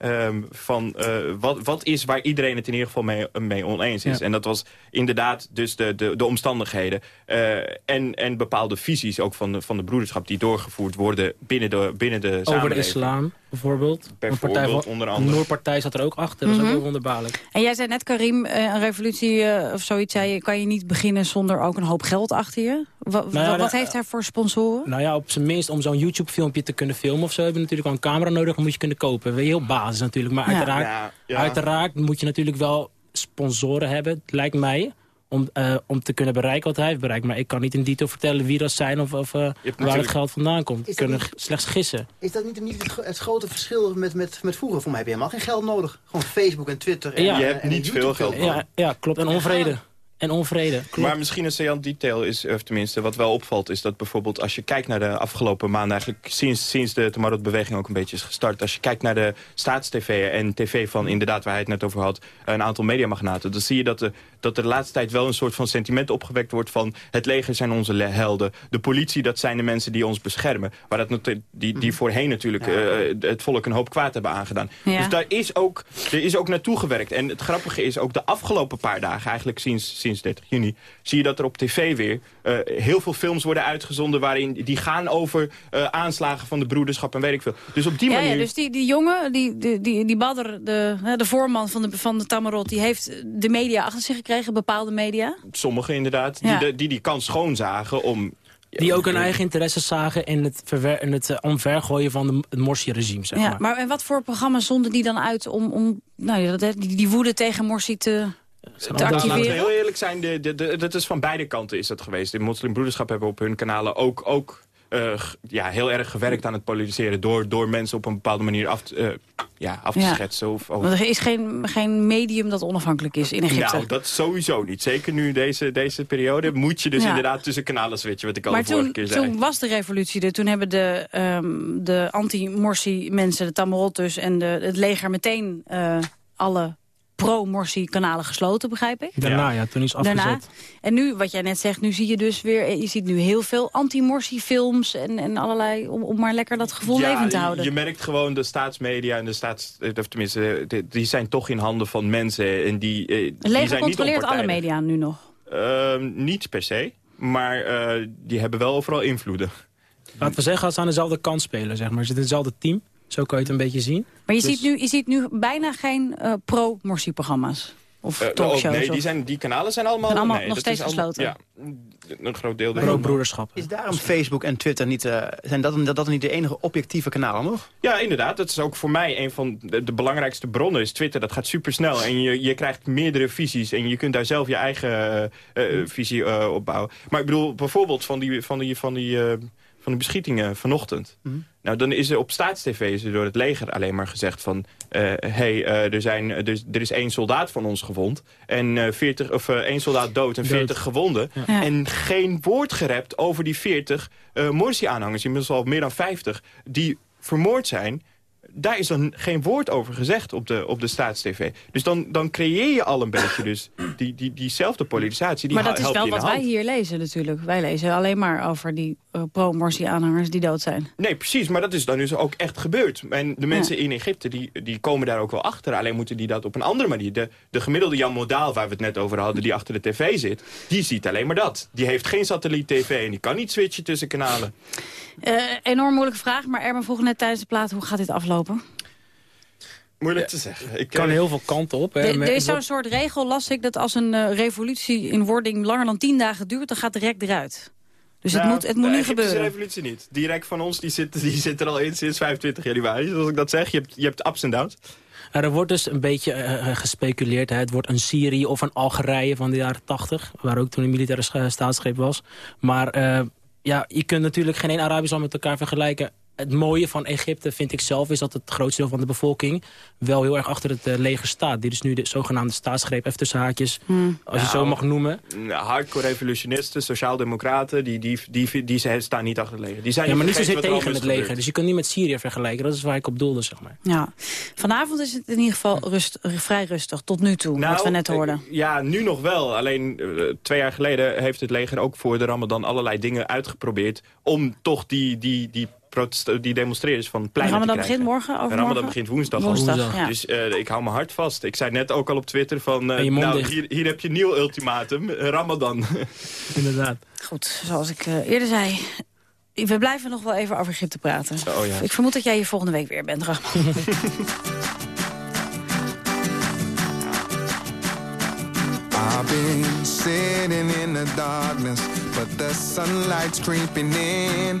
Ehm, van eh, wat, wat is waar iedereen het in ieder geval mee, mee oneens is. Ja. En dat was inderdaad dus de, de, de omstandigheden. eh, en, en bepaalde visies ook van de, van de broederschap die doorgevoerd worden binnen de, binnen de Over de islam, bijvoorbeeld. Bijvoorbeeld, partij van, onder andere. Een Noorpartij zat er ook achter, dat is Mhm. ook wel wonderbaarlijk. En jij zei net, Karim, eh, een revolutie eh, of zoiets, zei je, kan je niet beginnen zonder ook een hoop geld achter je? Nou ja, wat heeft hij voor sponsoren? Nou ja, op zijn minst om zo'n YouTube-filmpje te kunnen filmen of zo... heb je natuurlijk wel een camera nodig, dan moet je kunnen kopen. Weet je, heel basis natuurlijk. Maar Ja. uiteraard, Ja, ja. uiteraard moet je natuurlijk wel sponsoren hebben, lijkt mij... Om, eh, om te kunnen bereiken wat hij heeft bereikt. Maar ik kan niet in detail vertellen wie dat zijn of, of eh, waar het geld vandaan komt. We kunnen niet- slechts gissen. Is dat niet, niet het, gro- het grote verschil met, met, met vroeger? Voor mij heb je helemaal geen geld nodig. Gewoon Facebook en Twitter. En, Ja. Je hebt en niet YouTube veel geld nodig. Ja, ja, klopt. En onvrede. En onvrede, klopt. Maar misschien een saillant detail is, of tenminste wat wel opvalt... is dat bijvoorbeeld als je kijkt naar de afgelopen maanden... eigenlijk sinds, sinds de Tamarot-beweging ook een beetje is gestart... als je kijkt naar de staatstv en tv van inderdaad waar hij het net over had... een aantal mediamagnaten, dan zie je dat, de, dat er de laatste tijd wel een soort van sentiment opgewekt wordt... van het leger zijn onze helden, de politie dat zijn de mensen die ons beschermen... waar dat, die, die voorheen natuurlijk eh, het volk een hoop kwaad hebben aangedaan. Ja. Dus daar is ook, er is ook naartoe gewerkt. En het grappige is ook de afgelopen paar dagen, eigenlijk sinds, sinds 30 juni... zie je dat er op tv weer eh, heel veel films worden uitgezonden... waarin die gaan over eh, aanslagen van de broederschap en weet ik veel. Dus op die manier... ja, dus die, die jongen, die, die, die, die Badr, de, de voorman van de, van de Tamarot... die heeft de media achter zich gekregen, bepaalde media. Sommigen inderdaad, Ja. die, de, die die kans schoonzagen om... Die ook hun eigen interesse zagen in het, verwer in het eh, omvergooien van de, het Morsi-regime, zeg ja, maar. maar en wat voor programma's zonden die dan uit om, om nou, ja, dat- die, die woede tegen Morsi te, te Nou, laten we activeren? heel eerlijk zijn, de, de, de, dat is van beide kanten is dat geweest. De moslimbroederschap hebben op hun kanalen ook, ook eh, ja, heel erg gewerkt aan het polariseren... door, door mensen op een bepaalde manier af, te- eh, ja, af te Ja. schetsen. Of, of- Want er is geen, geen medium dat onafhankelijk is in Egypte. Nou, dat sowieso niet. Zeker nu deze, deze periode moet je dus Ja. inderdaad tussen kanalen switchen, wat ik al maar de vorige toen, keer zei. toen was de revolutie er. Toen hebben de, ehm, de anti-Morsi-mensen, de Tamarot dus... en de, het leger meteen eh, alle pro-Morsi-kanalen gesloten, begrijp ik? Daarna, ja, toen is afgezet. Daarna. En nu, wat jij net zegt, nu zie je dus weer... je ziet nu heel veel anti-Morsi-films en, en allerlei... Om, om maar lekker dat gevoel ja, levend te houden. Je merkt gewoon de staatsmedia en de staats... eh, Of tenminste, de- die zijn toch in handen van mensen. En die, eh, die het leger zijn controleert niet alle media nu nog. Ehm, niet per se, maar eh, die hebben wel overal invloeden. Laten we zeggen, dat ze aan dezelfde kant spelen, zeg maar. Ze zitten in hetzelfde team. Zo kan je het een beetje zien. Maar je, Dus- ziet, nu, je ziet nu bijna geen eh, pro-Morsi-programma's. Of Eh, talkshows. oh, nee, of- die, zijn, die kanalen zijn allemaal... Zijn allemaal nee, nog dat steeds is allemaal- gesloten? Ja, een groot deel. Maar daarvan. ook broederschap. Is daarom Facebook en Twitter niet, eh, zijn dat, dat, dat niet de enige objectieve kanalen nog? Ja, inderdaad. Dat is ook voor mij een van de, de belangrijkste bronnen. Is Twitter. Dat gaat supersnel. En je, je krijgt meerdere visies. En je kunt daar zelf je eigen eh, eh, visie eh, op bouwen. Maar ik bedoel, bijvoorbeeld van die, van die, van die, eh, van die beschietingen vanochtend. Nou, dan is er op staatstv is er door het leger alleen maar gezegd van... eh hey, eh, er, zijn, er, is- er is één soldaat van ons gewond. En eh 40, of één soldaat dood en Dood. 40 gewonden. Ja. En geen woord gerept over die 40 eh Morsi-aanhangers, inmiddels al meer dan 50... die vermoord zijn. Daar is dan geen woord over gezegd op de, op de staatstv. Dus dan, dan creëer je al een beetje dus die, die, diezelfde polarisatie. Die maar dat is wel wat wij hier lezen natuurlijk. Wij lezen alleen maar over die eh, pro-Morsi-aanhangers die dood zijn. Nee, precies. Maar dat is dan dus ook echt gebeurd. En de mensen in Egypte, die, die komen daar ook wel achter. Alleen moeten die dat op een andere manier. De, de gemiddelde Jan Modaal, waar we het net over hadden, die achter de tv zit... die ziet alleen maar dat. Die heeft geen satelliet-tv en die kan niet switchen tussen kanalen. Eh, enorm moeilijke vraag, maar Erben vroeg net tijdens de plaat... hoe gaat dit aflopen? Moeilijk te zeggen. Ik kan eh, heel veel kanten op. Hè. Er er is zo'n soort regel, las ik, dat als een eh, revolutie in wording langer dan tien dagen duurt... dan gaat de rek eruit. Dus het Nou, moet, het moet de nu gebeuren. revolutie niet. Direct van ons, die zit, die zit er al in sinds 25 januari. Zoals ik dat zeg, je hebt, je hebt ups en downs. Er wordt dus een beetje eh, gespeculeerd. Hè. Het wordt een Syrië of een Algerije van de jaren 80. Waar ook toen een militaire staatsgreep was. Maar eh, ja, je kunt natuurlijk geen één Arabisch land met elkaar vergelijken. Het mooie van Egypte vind ik zelf is dat het grootste deel van de bevolking wel heel erg achter het eh, leger staat. Dit is nu de zogenaamde staatsgreep, even tussen haakjes, als je zo Nou, mag noemen. Nou, Hardcore revolutionisten, sociaaldemocraten, die, die, die, die, die staan niet achter het leger. Die zijn Ja, maar niet zozeer er tegen het leger. Dus je kunt niet met Syrië vergelijken. Dat is waar ik op doelde, zeg maar. Ja. Vanavond is het in ieder geval rust, vrij rustig, tot nu toe, wat Nou, we net hoorden. ik- ja, nu nog wel. Alleen eh, twee jaar geleden heeft het leger ook voor de Ramadan allerlei dingen uitgeprobeerd... om toch die, die, die, die demonstreerders van pleinen te Ramadan krijgen. begint morgen, overmorgen? Ramadan begint woensdag. al. Woensdag, ja. Dus eh, ik hou me hard vast. Ik zei net ook al op Twitter van... eh, nou, hier, hier heb je een nieuw ultimatum. Ramadan. Inderdaad. Goed, zoals ik eh, eerder zei... We blijven nog wel even over Egypte praten. Oh ja. Ik vermoed dat jij hier volgende week weer bent, Rahman. I've been sitting in the darkness, but the sunlight's creeping in.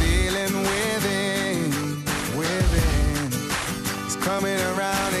coming around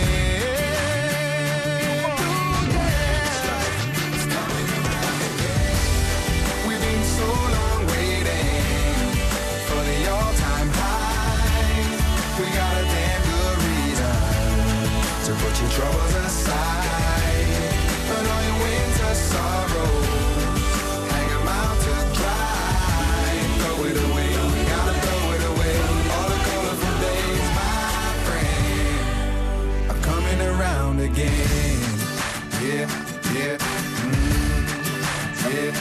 Troubles aside. Put all your winter sorrows, out to dry. Throw it away, gotta throw it away. All the colorful days, my friend, are coming around again. Yeah, yeah, mm, yeah,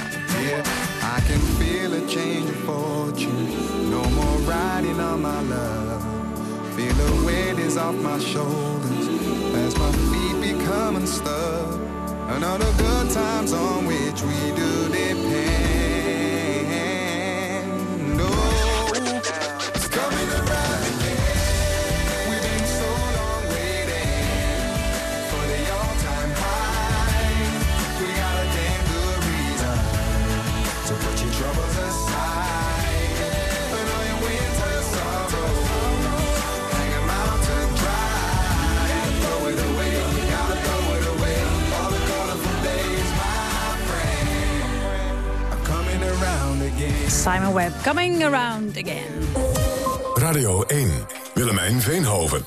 yeah. I can feel a change of fortune. No more riding on my love. Feel the weight is off my shoulders as my feet become unstuck. Another good times on which we do depend. Simon Webb, coming around again. Radio 1. Willemijn Veenhoven.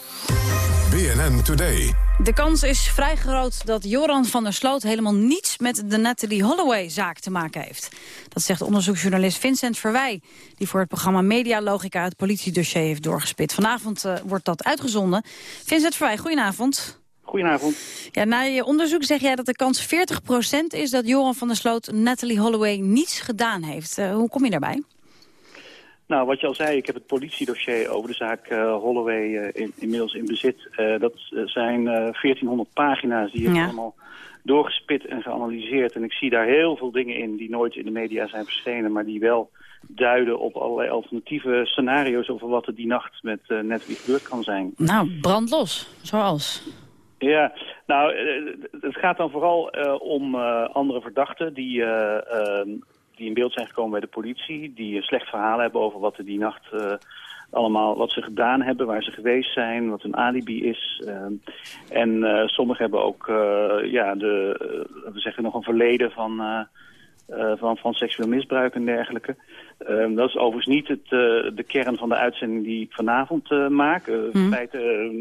BNN Today. De kans is vrij groot dat Joran van der Sloot helemaal niets met de Natalie Holloway-zaak te maken heeft. Dat zegt onderzoeksjournalist Vincent Verwij, die voor het programma Media Logica het politiedossier heeft doorgespit. Vanavond eh, wordt dat uitgezonden. Vincent Verwij, goedenavond. Goedenavond. Ja, na je onderzoek zeg jij dat de kans 40% is dat Joran van der Sloot Natalie Holloway niets gedaan heeft. Eh, hoe kom je daarbij? Nou, wat je al zei, ik heb het politiedossier over de zaak eh, Holloway eh, in, inmiddels in bezit. Dat zijn eh, 1400 pagina's die ik Ja. allemaal doorgespit en geanalyseerd. En ik zie daar heel veel dingen in die nooit in de media zijn verschenen, maar die wel duiden op allerlei alternatieve scenario's over wat er die nacht met uh, Natalie gebeurd kan zijn. Nou, brand los. Zoals. Ja, nou, eh, het gaat dan vooral eh, om eh, andere verdachten die, eh, ehm, die in beeld zijn gekomen bij de politie. Die slecht verhaal hebben over wat er die nacht eh, allemaal, wat ze gedaan hebben, waar ze geweest zijn, wat hun alibi is. Ehm, en eh, sommigen hebben ook, eh, ja, de, eh, we zeggen nog een verleden van... eh, eh, van, van seksueel misbruik en dergelijke. Ehm, dat is overigens niet het, eh, de kern van de uitzending die ik vanavond eh, maak. Eh, In feite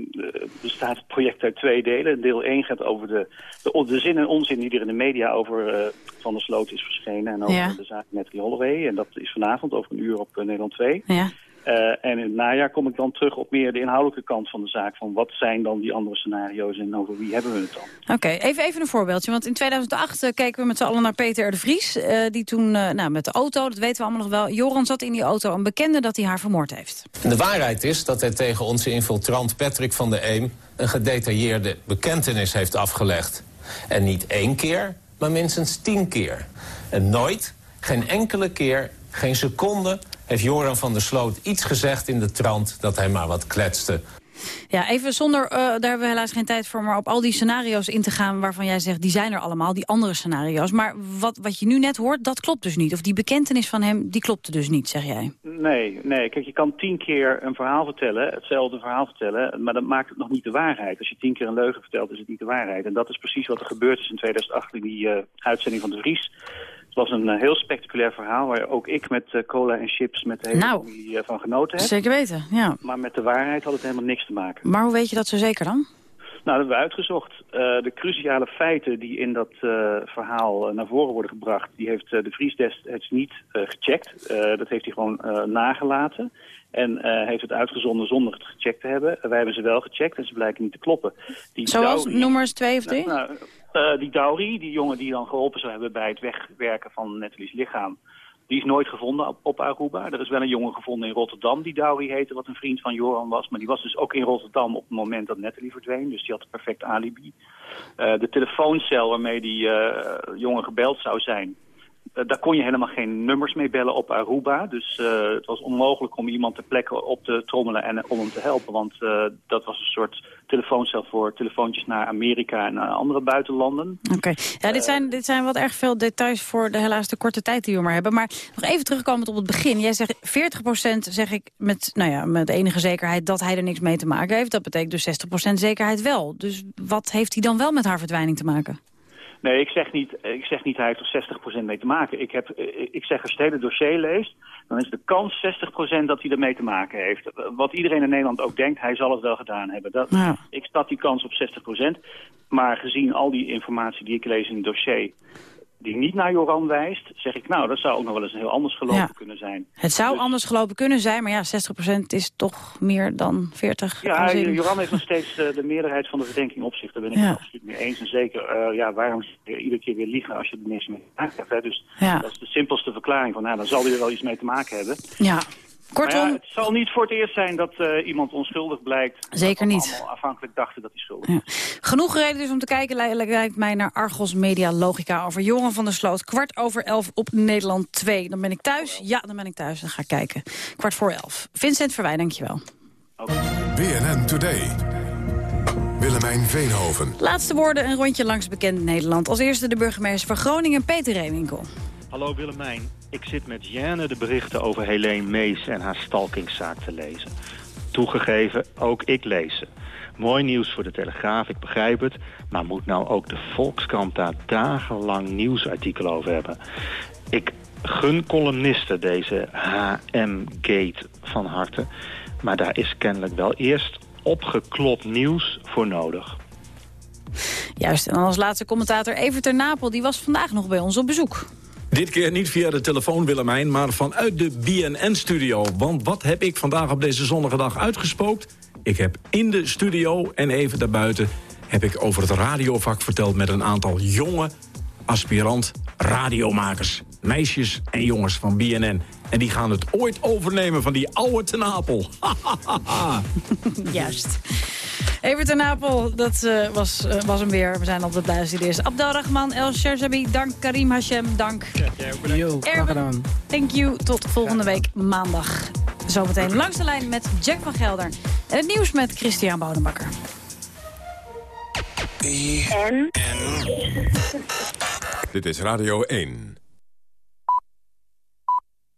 bestaat het project uit twee delen. Deel 1 gaat over de, de, de zin en onzin die er in de media over Van der Sloot is verschenen. En over Ja. de zaak Natalie Holloway. En dat is vanavond over een uur op Nederland 2. Ja. Eh, en in het najaar kom ik dan terug op meer de inhoudelijke kant van de zaak. Van wat zijn dan die andere scenario's en over wie hebben we het dan? Oké, even, even een voorbeeldje. Want in 2008 eh, keken we met z'n allen naar Peter R. de Vries. eh, die toen, eh, nou, met de auto, dat weten we allemaal nog wel. Joran zat in die auto en bekende dat hij haar vermoord heeft. De waarheid is dat hij tegen onze infiltrant Patrick van der Eem... een gedetailleerde bekentenis heeft afgelegd. En niet één keer, maar minstens tien keer. En nooit, geen enkele keer, geen seconde... heeft Joran van der Sloot iets gezegd in de trant dat hij maar wat kletste. Ja, even zonder, eh, daar hebben we helaas geen tijd voor... maar op al die scenario's in te gaan waarvan jij zegt... die zijn er allemaal, die andere scenario's. Maar wat, wat je nu net hoort, dat klopt dus niet. Of die bekentenis van hem, die klopte dus niet, zeg jij. Nee, nee. Kijk, je kan tien keer een verhaal vertellen, hetzelfde verhaal vertellen, maar dat maakt het nog niet de waarheid. Als je tien keer een leugen vertelt, is het niet de waarheid. En dat is precies wat er gebeurd is in 2008 in die eh, uitzending van De Vries. Het was een eh, heel spectaculair verhaal waar ook ik met eh, cola en chips met de hele Nou. familie eh, van genoten heb. Zeker weten, ja. Maar met de waarheid had het helemaal niks te maken. Maar hoe weet je dat zo zeker dan? Nou, dat hebben we uitgezocht. De cruciale feiten die in dat verhaal naar voren worden gebracht... die heeft de Vries destijds niet gecheckt. Dat heeft hij gewoon nagelaten. En eh, heeft het uitgezonden zonder het gecheckt te hebben. wij hebben ze wel gecheckt en ze blijken niet te kloppen. Die Zoals Dowry- nummer eens twee of drie? Nou, nou, eh, die Dowry, die jongen die dan geholpen zou hebben bij het wegwerken van Natalie's lichaam... die is nooit gevonden op, op Aruba. Er is wel een jongen gevonden in Rotterdam die Dowry heette... wat een vriend van Joran was. Maar die was dus ook in Rotterdam op het moment dat Natalie verdween. Dus die had een perfect alibi. Eh, de telefooncel waarmee die jongen gebeld zou zijn... eh, daar kon je helemaal geen nummers mee bellen op Aruba. Dus eh, het was onmogelijk om iemand ter plekke op te trommelen en om hem te helpen. Want eh, dat was een soort telefooncel voor telefoontjes naar Amerika en naar andere buitenlanden. Oké, ja, dit, zijn, dit zijn wat erg veel details voor de helaas de korte tijd die we maar hebben. Maar nog even terugkomend op het begin. Jij zegt 40% zeg ik met, nou ja, met enige zekerheid dat hij er niks mee te maken heeft. Dat betekent dus 60% zekerheid wel. Dus wat heeft hij dan wel met haar verdwijning te maken? Nee, ik zeg niet, ik zeg niet hij heeft er 60% mee te maken. Ik, heb, eh, ik zeg als je het hele dossier leest, dan is de kans 60% dat hij ermee te maken heeft. Wat iedereen in Nederland ook denkt, hij zal het wel gedaan hebben. Dat, Ja. Ik stap die kans op 60%. Maar gezien al die informatie die ik lees in het dossier, die niet naar Joran wijst, zeg ik nou, dat zou ook nog wel eens een heel anders gelopen Ja. kunnen zijn. Het zou anders gelopen kunnen zijn, maar ja, 60% is toch meer dan 40. Ja, in- Joran heeft nog steeds eh, de meerderheid van de verdenking op zich. Daar ben ik Ja. het absoluut mee eens. En zeker, eh, ja, waarom iedere keer weer liegen als je er niks mee te maken hebt? Hè? Dus Ja. dat is de simpelste verklaring van, nou, dan zal hij er wel iets mee te maken hebben. Ja, kortom, ja, het zal niet voor het eerst zijn dat eh, iemand onschuldig blijkt. Zeker niet. afhankelijk dachten dat hij schuldig was. genoeg reden dus om te kijken, li- li- lijkt mij naar Argos Media Logica over Joran van der Sloot. Kwart over elf op Nederland 2. Dan ben ik thuis. Ja, dan ben ik thuis. Dan ga ik kijken. Kwart voor elf. Vincent Verwij, dankjewel. BNN Today. Willemijn Veenhoven. Laatste woorden, een rondje langs bekend Nederland. Als eerste de burgemeester van Groningen, Peter Reewinkel. Hallo Willemijn. Ik zit met Jane de berichten over Helene Mees en haar stalkingszaak te lezen. Toegegeven, ook ik lees ze. Mooi nieuws voor de Telegraaf, ik begrijp het. Maar moet nou ook de Volkskrant daar dagenlang nieuwsartikelen over hebben? Ik gun columnisten deze HM-gate van harte. Maar daar is kennelijk wel eerst opgeklopt nieuws voor nodig. Juist, en als laatste commentator Evert ter Napel. Die was vandaag nog bij ons op bezoek. Dit keer niet via de telefoon, Willemijn, maar vanuit de BNN-studio. Want wat heb ik vandaag op deze zonnige dag uitgespookt? Ik heb in de studio en even daarbuiten... heb ik over het radiovak verteld met een aantal jonge aspirant radiomakers. meisjes en jongens van BNN. En die gaan het ooit overnemen van die oude Ten Apel. Juist. Evert en Napel, dat eh, was, eh, was hem weer. We zijn altijd blij als hij er is. Abdelrahman, El Sherzabi, dank. Karim Hashem, dank. Yo, graag gedaan. Thank you. Tot volgende week maandag. Zometeen langs de lijn met Jack van Gelder. En het nieuws met Christian Boudenbakker. Dit is Radio 1.